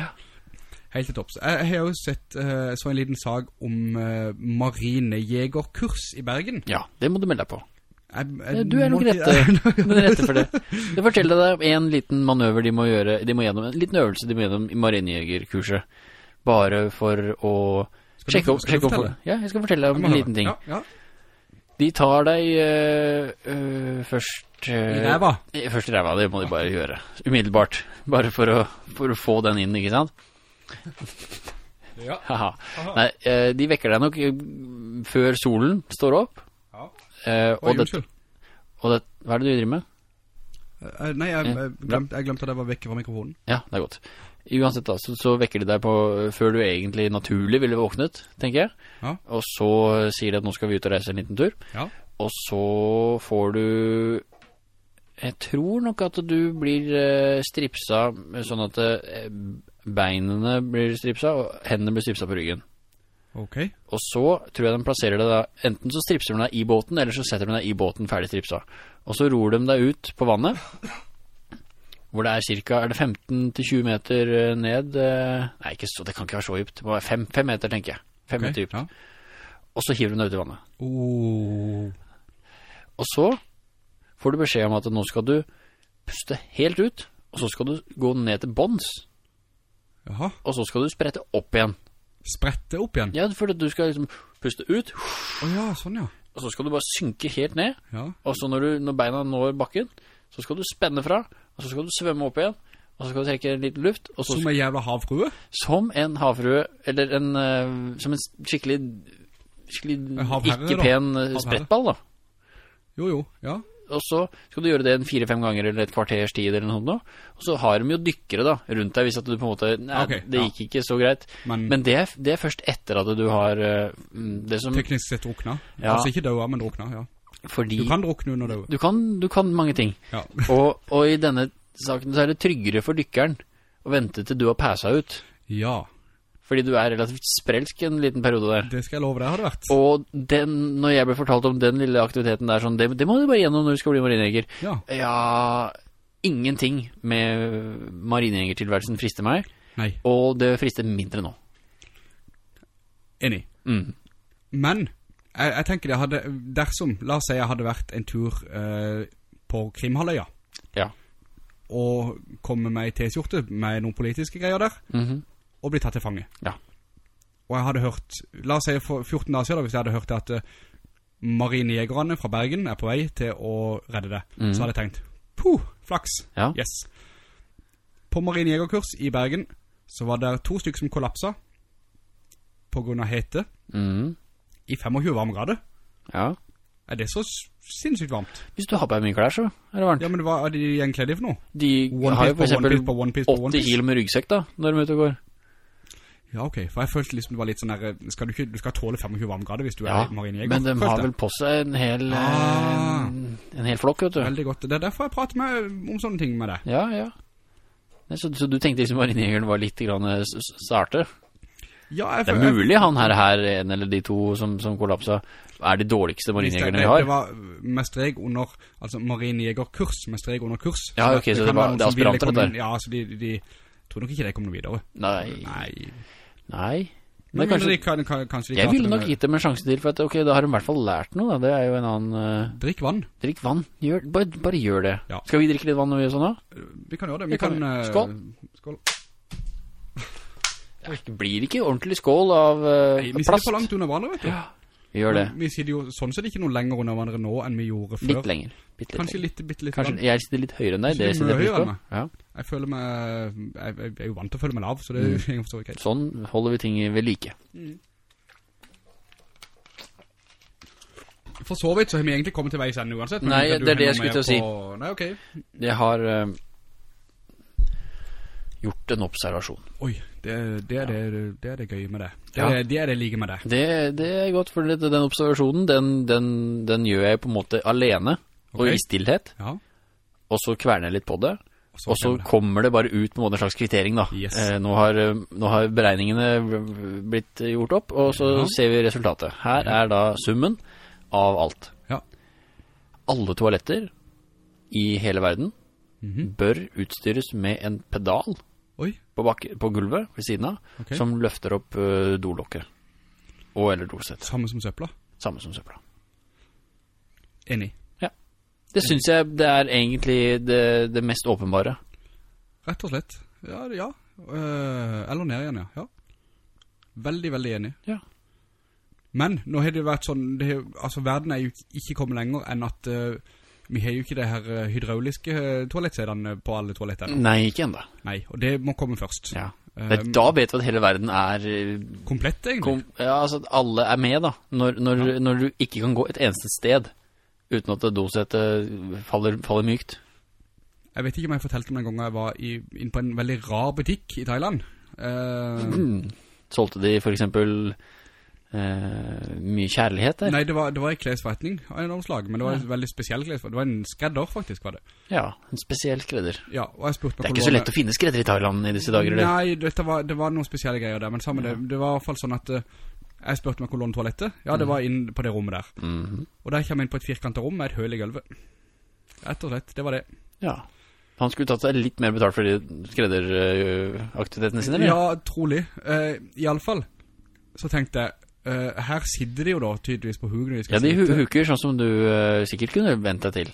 Helt til topps. Jeg, jeg har jo sett eh, så en liten sag om uh, marinejegerkurs i Bergen. Ja, det må du melde deg på jeg, Du er nok rette. Rette for det. Jeg forteller deg om en liten manøver de må gjøre De må gjennom, en liten øvelse de må gjennom i marinejegerkurset Bare for å Skal Sjekke opp, opp? Ja, jeg skal fortelle deg om en liten ting. ja, ja. De tar deg øh, øh, først øh, I ræva. Først i ræva, det må de bare gjøre. Umiddelbart. Bare for å, for å få den inn, ikke sant? Ja. Nei, de vekker deg nok før solen står opp Ja. og Oi, det, og det, hva er det du driver med? Uh, Nei, jeg, jeg, glemte, jeg glemte at jeg var vekk fra mikrofonen Ja, det er godt Uansett da, så, så vekker de deg på Før du egentlig naturlig ville våknet, tenker jeg Ja. Og så sier de at nå skal vi ut og reise en liten tur Ja Og så får du Jeg tror nok at du blir eh, stripsa sånn at eh, beinene blir stripsa, og hendene blir stripsa på ryggen. Ok. Og så tror jeg de plasserer det da Enten så stripser de deg i båten Eller så setter de deg i båten ferdig stripsa Og så ror de deg ut på vannet Hvor det er cirka Er det 15-20 meter eh, ned eh, Nei, ikke så, det kan ikke være så dypt Det må være 5, meter tenker jeg 5 okay, meter dypt Ja. Og så hiver de deg ut i vannet Oh. Og så får du beskjed om at nå skal du Puste helt ut Og så skal du gå ned til bonds Jaha. Og så skal du sprette opp igjen Sprette opp igjen. Ja, for du skal liksom puste ut Å ja, sånn ja. Og så skal du bare synke helt ned Ja. Og så når, du, når beina når bakken, så skal du spenne fra, og så skal du svømme opp igjen, og så skal du trekke en liten luft, Som en jævla havfrue. som en havfrue, eller en, uh, som en skikkelig, skikkelig En ikke-pen eh, sprettball da. Jo, jo. Ja. Og så skal du gjøre det en fire-fem ganger, eller et kvarters tid, eller noe sånt. Og så har de jo dykkere da, rundt deg, hvis at du på en måte, nei, okay, det ja. gikk ikke så greit. Men, Men det er, det er først etter at du har, eh, mm, det som, teknisk sett drukna. Ja. Altså ikke døde, men drukna, ja. fordi, Du kan drukne under døde. du kan, du kan mange ting. Ja. Og, og i denne saken så er det tryggere for dykkeren å vente til du har passet ut. ja. Fordi du er relativt sprelsk en liten periode der. Det skal jeg love deg har det vært. Og den, når jeg ble fortalt om den lille aktiviteten der, sånn, det, det må du bare gjennom når du skal bli marinejeger. Ja. Ja, ingenting med marinejegertilværelsen frister meg, Nei. og det frister mindre nå. Enig. Mm. Men, jeg, jeg tenker det hadde, dersom, la oss si jeg hadde vært en tur eh, på Krimhaløya, Ja. og komme med i T-skjorte med noen politiske greier der, Mhm. Og bli tatt til fange. Ja. Og jeg hadde hørt, la oss si for 14 dager siden, hvis jeg hadde hørt at uh, marinejegerne fra Bergen er på vei til å redde det, mm. så hadde jeg tenkt, puh, flaks, Ja. yes. På marinejegerkurs i Bergen, så var det to stykker som kollapsa, på grunn av hete, mm. i 25 varmegrader. Ja. Er det så sinnssykt varmt? Hvis du har på deg mye klær, så er det varmt. Ja, men hva er de gjenkledde for noe? De One har jo for eksempel på one piece på one piece på one 80 piece. kilo med ryggsekk da, når de er ute og går. Ja, ok, for jeg følte liksom det var litt sånn der, skal du ikke, du skal tåle 25 varmgrader hvis du Ja, er Ja, men de har vel på seg en hel, Ah. eh, en hel flokk, vet du. Veldig godt. Det er derfor jeg prater med, om sånne ting med deg. Ja, ja. Så, så du tenkte liksom marinejegeren var litt grann eh, s- s- sarte? Ja, jeg, Det er mulig han her, her en eller de to som, som kollapsa, er de dårligste marinjegerne det, vi har. det var med streg under, altså marinjegerkurs, med streg under kurs. Ja, ok, så det var- det er aspiranter, dette Ja, så de, de, tror nok ikke det kommer noe videre. Nei. Nei. Nei. Men kanskje de kan, kan, kanskje de jeg ville nok gitt dem en sjanse til, for at, ok, da har de i hvert fall lært noe, da. Det er jo en annen... Uh, Drikk vann. drikk vann. Gjør, bare, bare gjør det. Ja. Skal vi drikke litt vann når vi gjør sånn da? Vi kan gjøre det. Vi Vi kan kan... eh, Skål. Skål. Det blir ikke ordentlig skål av uh, Nei, vi sitter plast. for langt under vannet, vet du. Vi gjør det. Vi sitter jo sånn sett ikke noe lenger under hverandre nå enn vi gjorde før. Litt lenger. Bitt, litt Kanskje litt, bitte litt. Kanskje jeg sitter litt høyere enn deg, det sitter høyere enn Ja. Jeg føler meg... Jeg, jeg, er jo vant til å føle meg lav, så det Mm. er jo mm. så greit. Sånn holder vi ting ved like. For så vidt så har vi egentlig kommet til veis ende uansett. Nei, det er det jeg skulle til å si. på- Nei, ok. Jeg har uh, gjort en observasjon. Oi, det, det, er det, det er det gøye med det. Det, Ja. er, det er det liker med det. Det, det er godt, for den observasjonen, den, den, den gjør jeg på en måte alene, og i stillhet, Ja. og så kverner jeg litt på det, og så kommer det. kommer det bare ut på en slags kvittering da. Yes. Eh, nå, har, eh, nå har beregningene blitt gjort opp, og så Ja. ser vi resultatet. Her er da summen av alt. Ja. Alle toaletter i hele verden Mhm. bør utstyres med en pedal på, bakke, på gulvet ved siden av, okay. som løfter opp uh, dolokket. Og eller dolsett. Samme som søpla. Samme som søpla. Enig. Ja. Det synes jeg det er egentlig det, det mest åpenbare. Rett og slett. Ja, ja. Uh, eller ned igjen, ja. ja. Veldig, veldig enig. Ja. Men nå har det vært sånn, det, altså verden er jo ikke kommet lenger enn at eh, vi har jo ikke det her eh, hydrauliske uh, toalettsedene på alle toaletter. Nei, ikke enda. Nei, og det må komme først. Ja. Men da vet vi at hele verden er eh, komplett egentlig. kom, Ja, altså at alle er med da Når, når, når du ikke kan gå et eneste sted Uten at dosettet faller, faller mykt Jeg vet ikke om jeg fortalte om den gangen jeg var i, inn på en veldig rar butikk i Thailand. Uh, mm. Solgte de for eksempel eh, mye kjærlighet der. Nei, det var, det var en klesforretning av en slag, men det var en veldig spesiell klesforretning. Det var en skredder, faktisk, var det. Ja, en spesiell skredder. Ja, og jeg spurte Det er ikke så lett å finne skredder i Thailand i disse dager, eller? Nei, var, det var noen spesielle greier der, men sammen det, det var i hvert fall sånn at eh, jeg spurte meg hvor låne toalettet. Ja, det var inn på det rommet der. Mhm. Og der kom jeg inn på et firkantet rom med et høl i gulvet. Rett og slett, det var det. Ja. Han skulle tatt seg litt mer betalt for de skredderaktivitetene sine, eller? Ja, trolig. Uh, I alle fall, så tenkte jeg, eh, her sitter de jo da tydeligvis på hugen de Ja, de hu huker sånn som du uh, sikkert kunne vente til.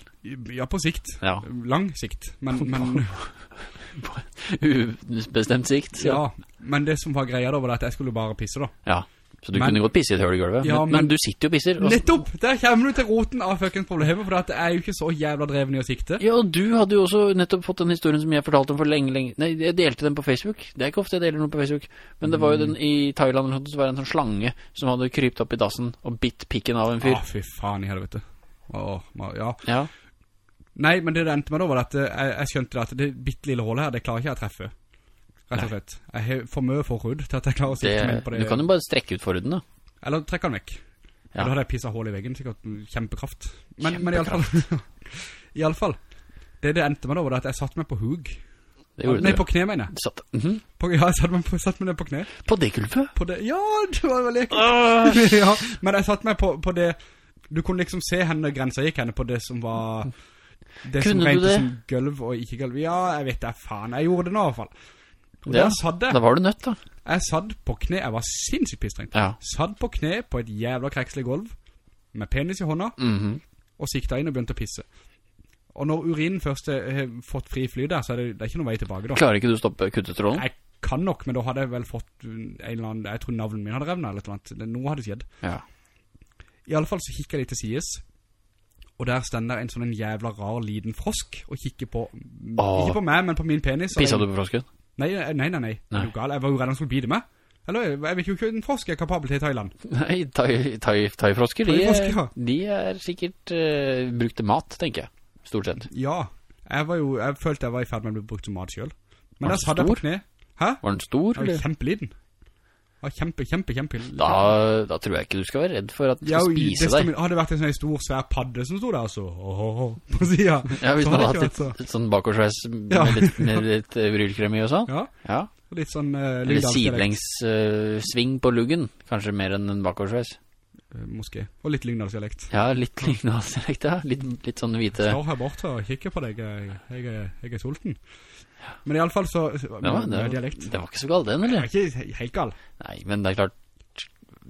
Ja, på sikt. Ja. Lang sikt. Men, men, Ubestemt sikt. så- ja, men det som var greia da var at jeg skulle bare pisse da. Ja. Så du Men- kunne godt pisse i et høl i gulvet. Ja, men, men- du sitter jo og pisser. og- Nettopp! Der kommer du til roten av fuckings problemet, for det er jo ikke så jævla dreven i å sikte. Ja, og du hadde jo også nettopp fått den historien som jeg fortalte om for lenge, lenge Nei, jeg delte den på Facebook. Det er ikke ofte jeg deler noe på Facebook. Men det var jo den i Thailand så var det en sånn slange som hadde krypt opp i dassen og bitt pikken av en fyr. Å, fy faen i helvete. Åh, ja. Ja. Nei, men det det endte med da var at jeg, jeg skjønte at det bittelille hålet her, det klarer ikke jeg å treffe. Rett og slett. Jeg har for mye forhud til at jeg klarer å sitte meg inn på det. du kan jo bare strekke ut forhuden, da. Eller trekke den vekk. Ja. Da hadde jeg pisset hål i veggen, sikkert kjempekraft. Men, men i alle fall, i alle fall, det det endte med da var at jeg satt meg på hug. Nei, du. på kne, mener jeg. Satt, Mhm. På, ja, jeg satt meg, på, satt meg ned på kne. På det gulvet? På det, ja, det var veldig ekkelt. ja, men jeg satt meg på, på det, du kunne liksom se henne grensa gikk henne på det som var, det som Kunne du regnet det? som gulv og ikke gulv. Ja, jeg vet det, faen, jeg gjorde det nå i hvert fall. Og Ja, der. Da var du nødt, da. Jeg satt på kne, jeg var sinnssykt pistrengt. Ja. Satt på kne på et jævla krekselig gulv, med penis i hånda, Mhm. og sikta inn og begynte å pisse. Og når urinen først har fått fri fly der, så er det, det er ikke noe vei tilbake da. Klarer ikke du å stoppe kuttetråden? Jeg kan nok, men da hadde jeg vel fått en eller annen, jeg tror navlen min hadde revnet eller noe, Noe hadde skjedd. Ja. I alle fall så kikker jeg litt til sides, og der stender en sånn en jævla rar liten frosk og kikker på, Åh. ikke på meg, men på min penis. Pisset du på frosken? Nei, nei, nei, nei. Nei. Er du gal? Jeg var jo redd han skulle bite meg. Eller, jeg vet jo ikke en frosk er kapabel til i Thailand. Nei, thai- thai- thai-frosker, de, ja. de er sikkert uh, brukt til mat, tenker jeg. Stort sett. Ja, jeg var jo, jeg følte jeg var i ferd med å bli brukt som mat selv. Men der satt jeg på kne. Hæ? Var den stor, Jeg var kjempeliten. Ja, kjempe, kjempe, kjempe. Da, da tror jeg ikke du skal være redd for at de Ja, skal spise desto deg. hadde det vært en sånn stor, svær padde som stod der, altså, oh, oh, oh, på siden. Ja, hvis man hadde hatt litt, så. litt sånn bakoversveis med Ja. litt, med litt eh, brylkrem i og sånn. Ja, Ja. litt sånn uh, Eller sidelengs uh, sving på luggen. Kanskje mer enn en bakoversveis. Moské. Og litt lignalsdialekt. Ja, litt lignende dialekt, ja. Litt, litt sånn hvite Står her bort og kikker på deg, jeg, jeg, er- jeg er sulten. Men i alle fall så, Ja, men det, var, det var ikke så galt den, eller? eller? var ikke helt galt. Nei, men det er klart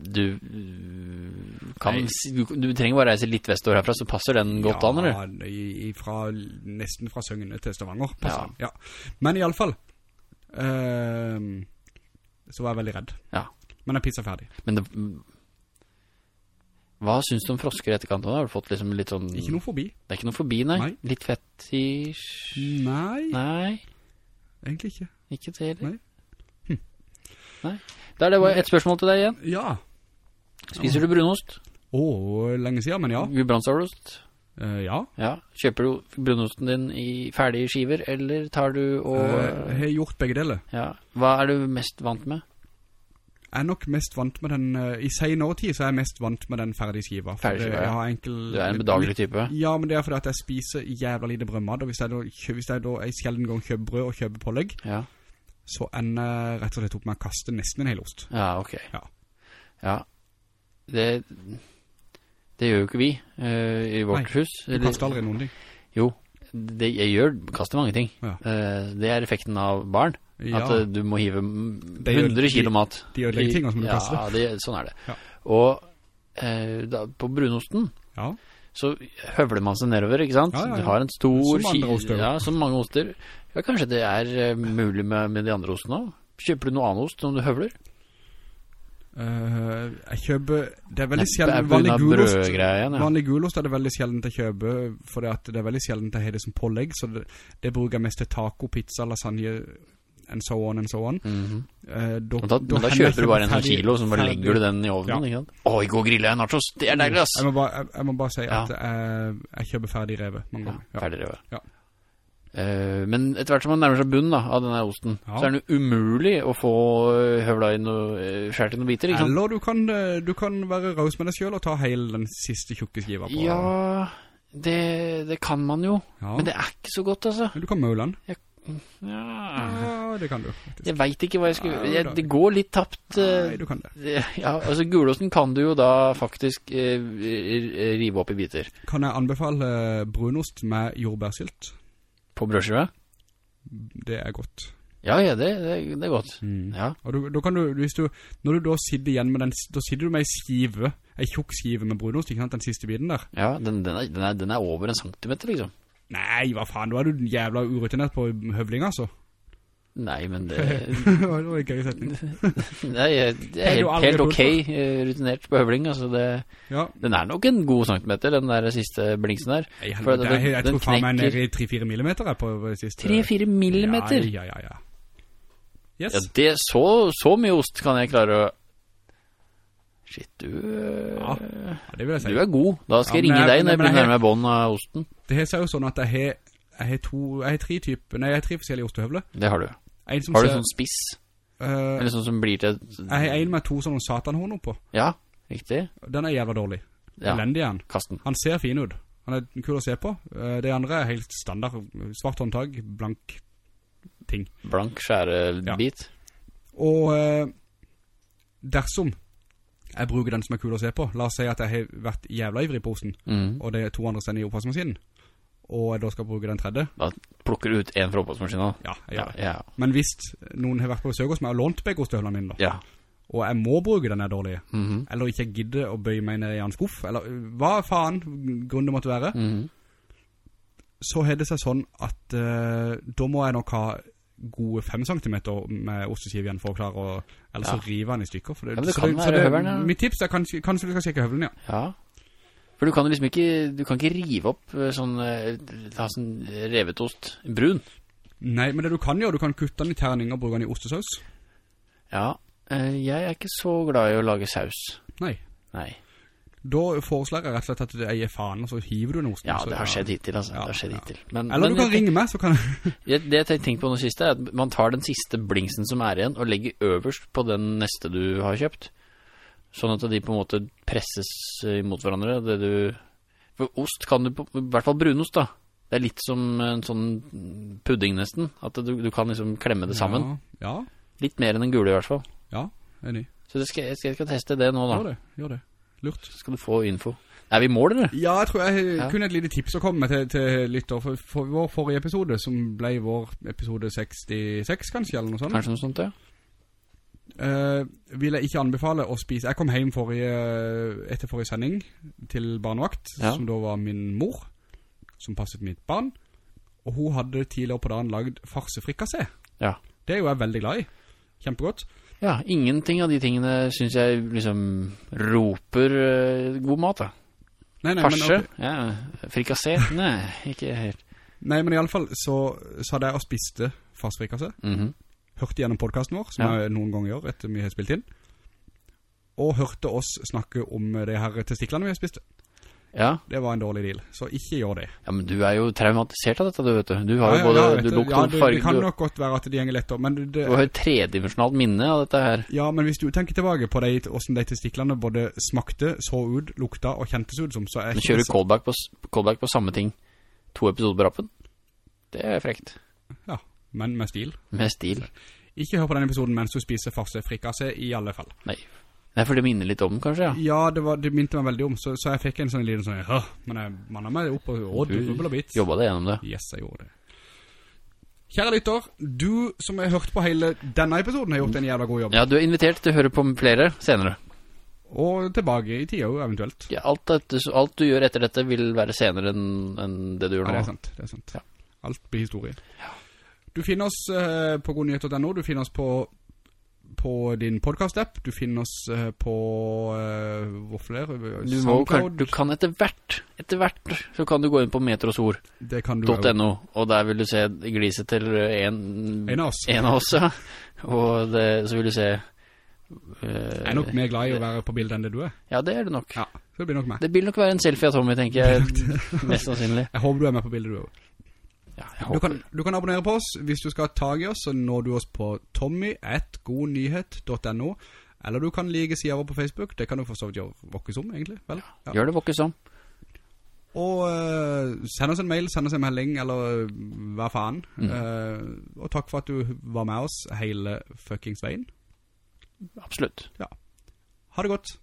Du øh, kan du, du trenger bare reise litt vestover herfra, så passer den godt an, eller? Ja, fra, nesten fra Søgne til Stavanger. passer Ja. ja. Men i alle fall, ehm, så var jeg veldig redd. Ja. Men jeg pisset ferdig. Men det Hva syns du om frosker i etterkant? da? Har du fått liksom litt sånn Ikke noe forbi. Det er ikke noe forbi, nei? Nei. Litt fetisj? Nei, Nei, egentlig ikke. ikke det heller. Nei. Nei. Da er det bare et spørsmål til deg igjen. Ja. Spiser du brunost? Åh, lenge siden, men ja. Gudbrandsdalost? Uh, ja. Ja. Kjøper du brunosten din i ferdige skiver, eller tar du og Uh, jeg har gjort begge deler. Ja. Hva er du mest vant med? Er nok mest vant med den, uh, i senere tid så er jeg mest vant med den ferdige skiva. Ferdig ja. jeg enkel... Du er en bedagelig type. Ja, men det er fordi at jeg spiser jævla lite brødmat, og hvis jeg da, hvis jeg da jeg sjelden gang kjøper brød og kjøper pålegg, Ja. så ender jeg rett og slett opp med å kaste nesten en hel ost. Ja, ok. Ja. Ja. Det, det gjør jo ikke vi uh, i vårt Nei, hus. Du kaster aldri noen ting. Jo, det, jeg gjør, kaster mange ting. Ja. Uh, det er effekten av barn. Ja, At eh, du må hive mm, gjør- 100 kilo mat. de ødelegger I- tingene som du kaster. Ja, det, sånn er det. Ja. Og eh, da, på brunosten, ja. så høvler man seg nedover, ikke sant? Du har en stor... Som andre oster. Ja, som mange oster. Ja, kanskje det er eh, mulig med, med de andre ostene også? Kjøper du noe annen ost som du høvler? Uh, jeg kjøper, det er veldig sjelden, vanlig gulost, ja. vanlig gulost er det veldig sjelden jeg å kjøpe, for det, er veldig sjelden jeg å ha det som pålegg, så det, det bruker jeg mest til taco, pizza, lasagne, and so on, and so on. Mhm. Eh, da, Men da, men da kjøper du bare en halv kilo, så bare legger du den i ovnen, Ja. ikke sant? Å, i går griller jeg nachos, det er deilig, ass! Jeg må bare, jeg, jeg må bare si Ja. at jeg, jeg kjøper ferdig revet mange ganger. Ja. ferdig revet. Ja. Uh, men etter hvert som man nærmer seg bunnen da, av denne osten, så er det jo umulig å få eh, høvla inn og eh, skjært i noen biter, ikke sant? Eller du kan, du kan være raus med deg selv og ta hele den siste tjukke skiva på. Ja, det, det kan man jo, Ja. men det er ikke så godt, altså. Du kan møle den. Ja, Ja, det kan du. faktisk. jeg vet ikke hva jeg skulle... Jeg, det går litt tapt. eh, Nei, du kan det. Ja, altså gulosten kan du jo da faktisk eh, rive opp i biter. Kan jeg anbefale brunost med jordbærsylt? På brødskive? Det er godt. Ja, ja, det, det, det er godt. Ja. Og du, da kan du, hvis du, når du da sitter igjen med den, da sitter du med en skive, en tjokk skive med brunost, ikke sant, den siste biten der. Ja, den, den, er, den, er, den er over en centimeter, liksom. Nei, hva faen, nå er du jævla urutinert på høvling, altså. Nei, men det... det var en gøy setning. Nei, det er helt, helt ok eh, rutinert på høvling, altså det... Ja. Den er nok en god centimeter, den der siste blingsen der. For jeg, den- jeg, jeg den tror faen meg ned i 3-4 millimeter er på det siste. 3-4 millimeter? Ja, ja, ja, ja. Yes. Ja, det, så, så mye ost kan jeg klare å... Shit, du... eh, Ja, Ja, det vil jeg si. Du er god. Da skal Ja, jeg ringe jeg- deg når jeg blir nærmere bånd av osten. Det er jo sånn at jeg har, jeg har to, jeg har tre typer, nei, jeg har tre forskjellige ostehøvler. Det har du. Som Har du ser, sånn spiss? Uh, Eller sånn som blir til... jeg har en med to sånne satanhåner på. Ja, riktig. Den er jævla dårlig. Ja, Elendig han. kast den. Han ser fin ut. Han er kul å se på. Eh, Det andre er helt standard. Svart håndtag, blank ting. Blank skjærebit. Og eh, dersom jeg bruker den som er kul å se på, la oss si at jeg har vært jævla ivrig på osten, Mm. og det er to andre steder i oppvaskmaskinen, og jeg da skal bruke den tredje, Da plukker du ut en fra oppvaskmaskinen. ja, jeg gjør det. Ja, Men hvis noen har vært på besøk hos meg og lånt begge ostehøvlene mine da, ja. og jeg må bruke den dårlige, -hmm. eller ikke gidder å bøye meg ned i en skuff, eller hva faen grunn det måtte være, Mhm. så har det seg sånn at uh, da må jeg nok ha gode 5 cm med osteskive igjen for å klare å, ellers Ja. så river den i stykker. For det, Ja, det så være høvelen, ja. Mitt tips er kanskje, kanskje du skal sjekke høvelen, ja. Ja. For du kan liksom ikke, du kan ikke rive opp eh, sånn, eh, ta sånn revet ost, brun. Nei, men det du kan gjøre, du kan kutte den i terning og bruke den i ostesaus. Ja, eh, jeg er ikke så glad i å lage saus. Nei. Nei. Da foreslår jeg rett og slett at jeg gir faen, og så hiver du den osten. Ja, det har skjedd hittil, altså. Ja, det har skjedd ja. hittil. Men, Eller men du kan ringe meg, så kan jeg... Det jeg tenkte på nå siste er at man tar den siste blingsen som er igjen og legger øverst på den neste du har kjøpt. Sånn at de på en måte presses eh, imot hverandre. Det du... For ost kan du, på, i hvert fall brunost da. Det er litt som en sånn pudding nesten. At du, du kan liksom klemme det sammen. Ja, ja, Litt mer enn den gule i hvert fall. ja, enig. Så skal, jeg, skal, jeg skal teste det nå da. Gjør det, gjør det. Lurt. Så skal du få info. Er vi i mål, eller? Ja, jeg tror jeg Ja. kunne et lite tips å komme med til, til lytter for, for vår forrige episode, som ble vår episode 66 kanskje, eller noe sånt. Kanskje noe sånt, ja. Uh, vil jeg ikke anbefale å spise Jeg kom hjem forrige, etter forrige sending Til barnevakt Ja. Som da var min mor Som passet mitt barn Og hun hadde tidligere på dagen lagd farsefrikassé Ja. Det er jo jeg veldig glad i Kjempegodt Ja, ingenting av de tingene synes jeg liksom roper uh, god mat da. Nei, nei, Farse? Okay. Ja, frikassé? Nei, ikke helt. nei, men i alle fall så, så hadde jeg og spiste farsefrikassé Mhm. Hørte gjennom podcasten vår Som Ja. jeg noen ganger gjør etter vi har spilt inn Og hørte oss snakke om det her testiklene vi har spist Ja. Det var en dårlig deal Så ikke gjør det ja, men du er jo traumatisert av dette, du vet du. Du har jo ja, både ja, du lukter lukt ja, det, farge, det kan du, nok godt være at det gjenger lettere, men, det, du har et tredimensjonalt minne av dette her. ja, men hvis du tenker tilbake på det, hvordan de testiklene både smakte, så ut, lukta og kjentes ut som, så er Du ikke kjører du callback på, callback på samme ting to episoder på rappen. Det er frekt. Ja, men med stil. Med stil. Ikke hør på den episoden mens du spiser farse frikasse, i alle fall. Nei. Nei, for det minner litt om, kanskje, ja. Ja, det, var, det minte meg veldig om, så, så jeg fikk en sånn liten sånn, Hå, men jeg mannet meg opp og åd, Du og bits. Jobba deg gjennom det. Yes, jeg gjorde det. Kjære lytter, du som har hørt på hele denne episoden har gjort en jævla god jobb. Ja, du er invitert til å høre på flere senere. Og tilbake i tida jo, eventuelt. Ja, alt, dette, alt du gjør etter dette vil være senere enn en det du gjør nå. Ja, det er sant, det er sant. Ja. Alt blir historie. Ja. Du finner oss eh, på godnyhet.no, du finner oss på, på din podcast-app, du finner oss eh, på, uh, hvor flere? Du, kan, du kan etter hvert, etter hvert, så kan du gå inn på metrosord.no, det kan du også. og der vil du se gliset til en, En av oss. en av oss, ja. Og det, så vil du se... Uh, Jeg er nok mer glad i å være på bildet enn det du er. Ja, det er du nok. Ja, det blir nok meg. Det vil nok være en selfie av Tommy, tenker jeg, mest sannsynlig. Jeg håper du er med på bildet du også. Ja, Du kan, du kan abonnere på oss. Hvis du skal ha tag i oss, så når du oss på tommy.godnyhet.no Eller du kan like siden vår på Facebook. Det kan du for så vidt gjøre vokkes om, egentlig. Vel? Ja. Gjør det våkke om. Og uh, send oss en mail, send oss en melding, eller eh, hva faen. Mm. Uh, og takk for at du var med oss hele fuckings veien. Absolutt. Ha det godt.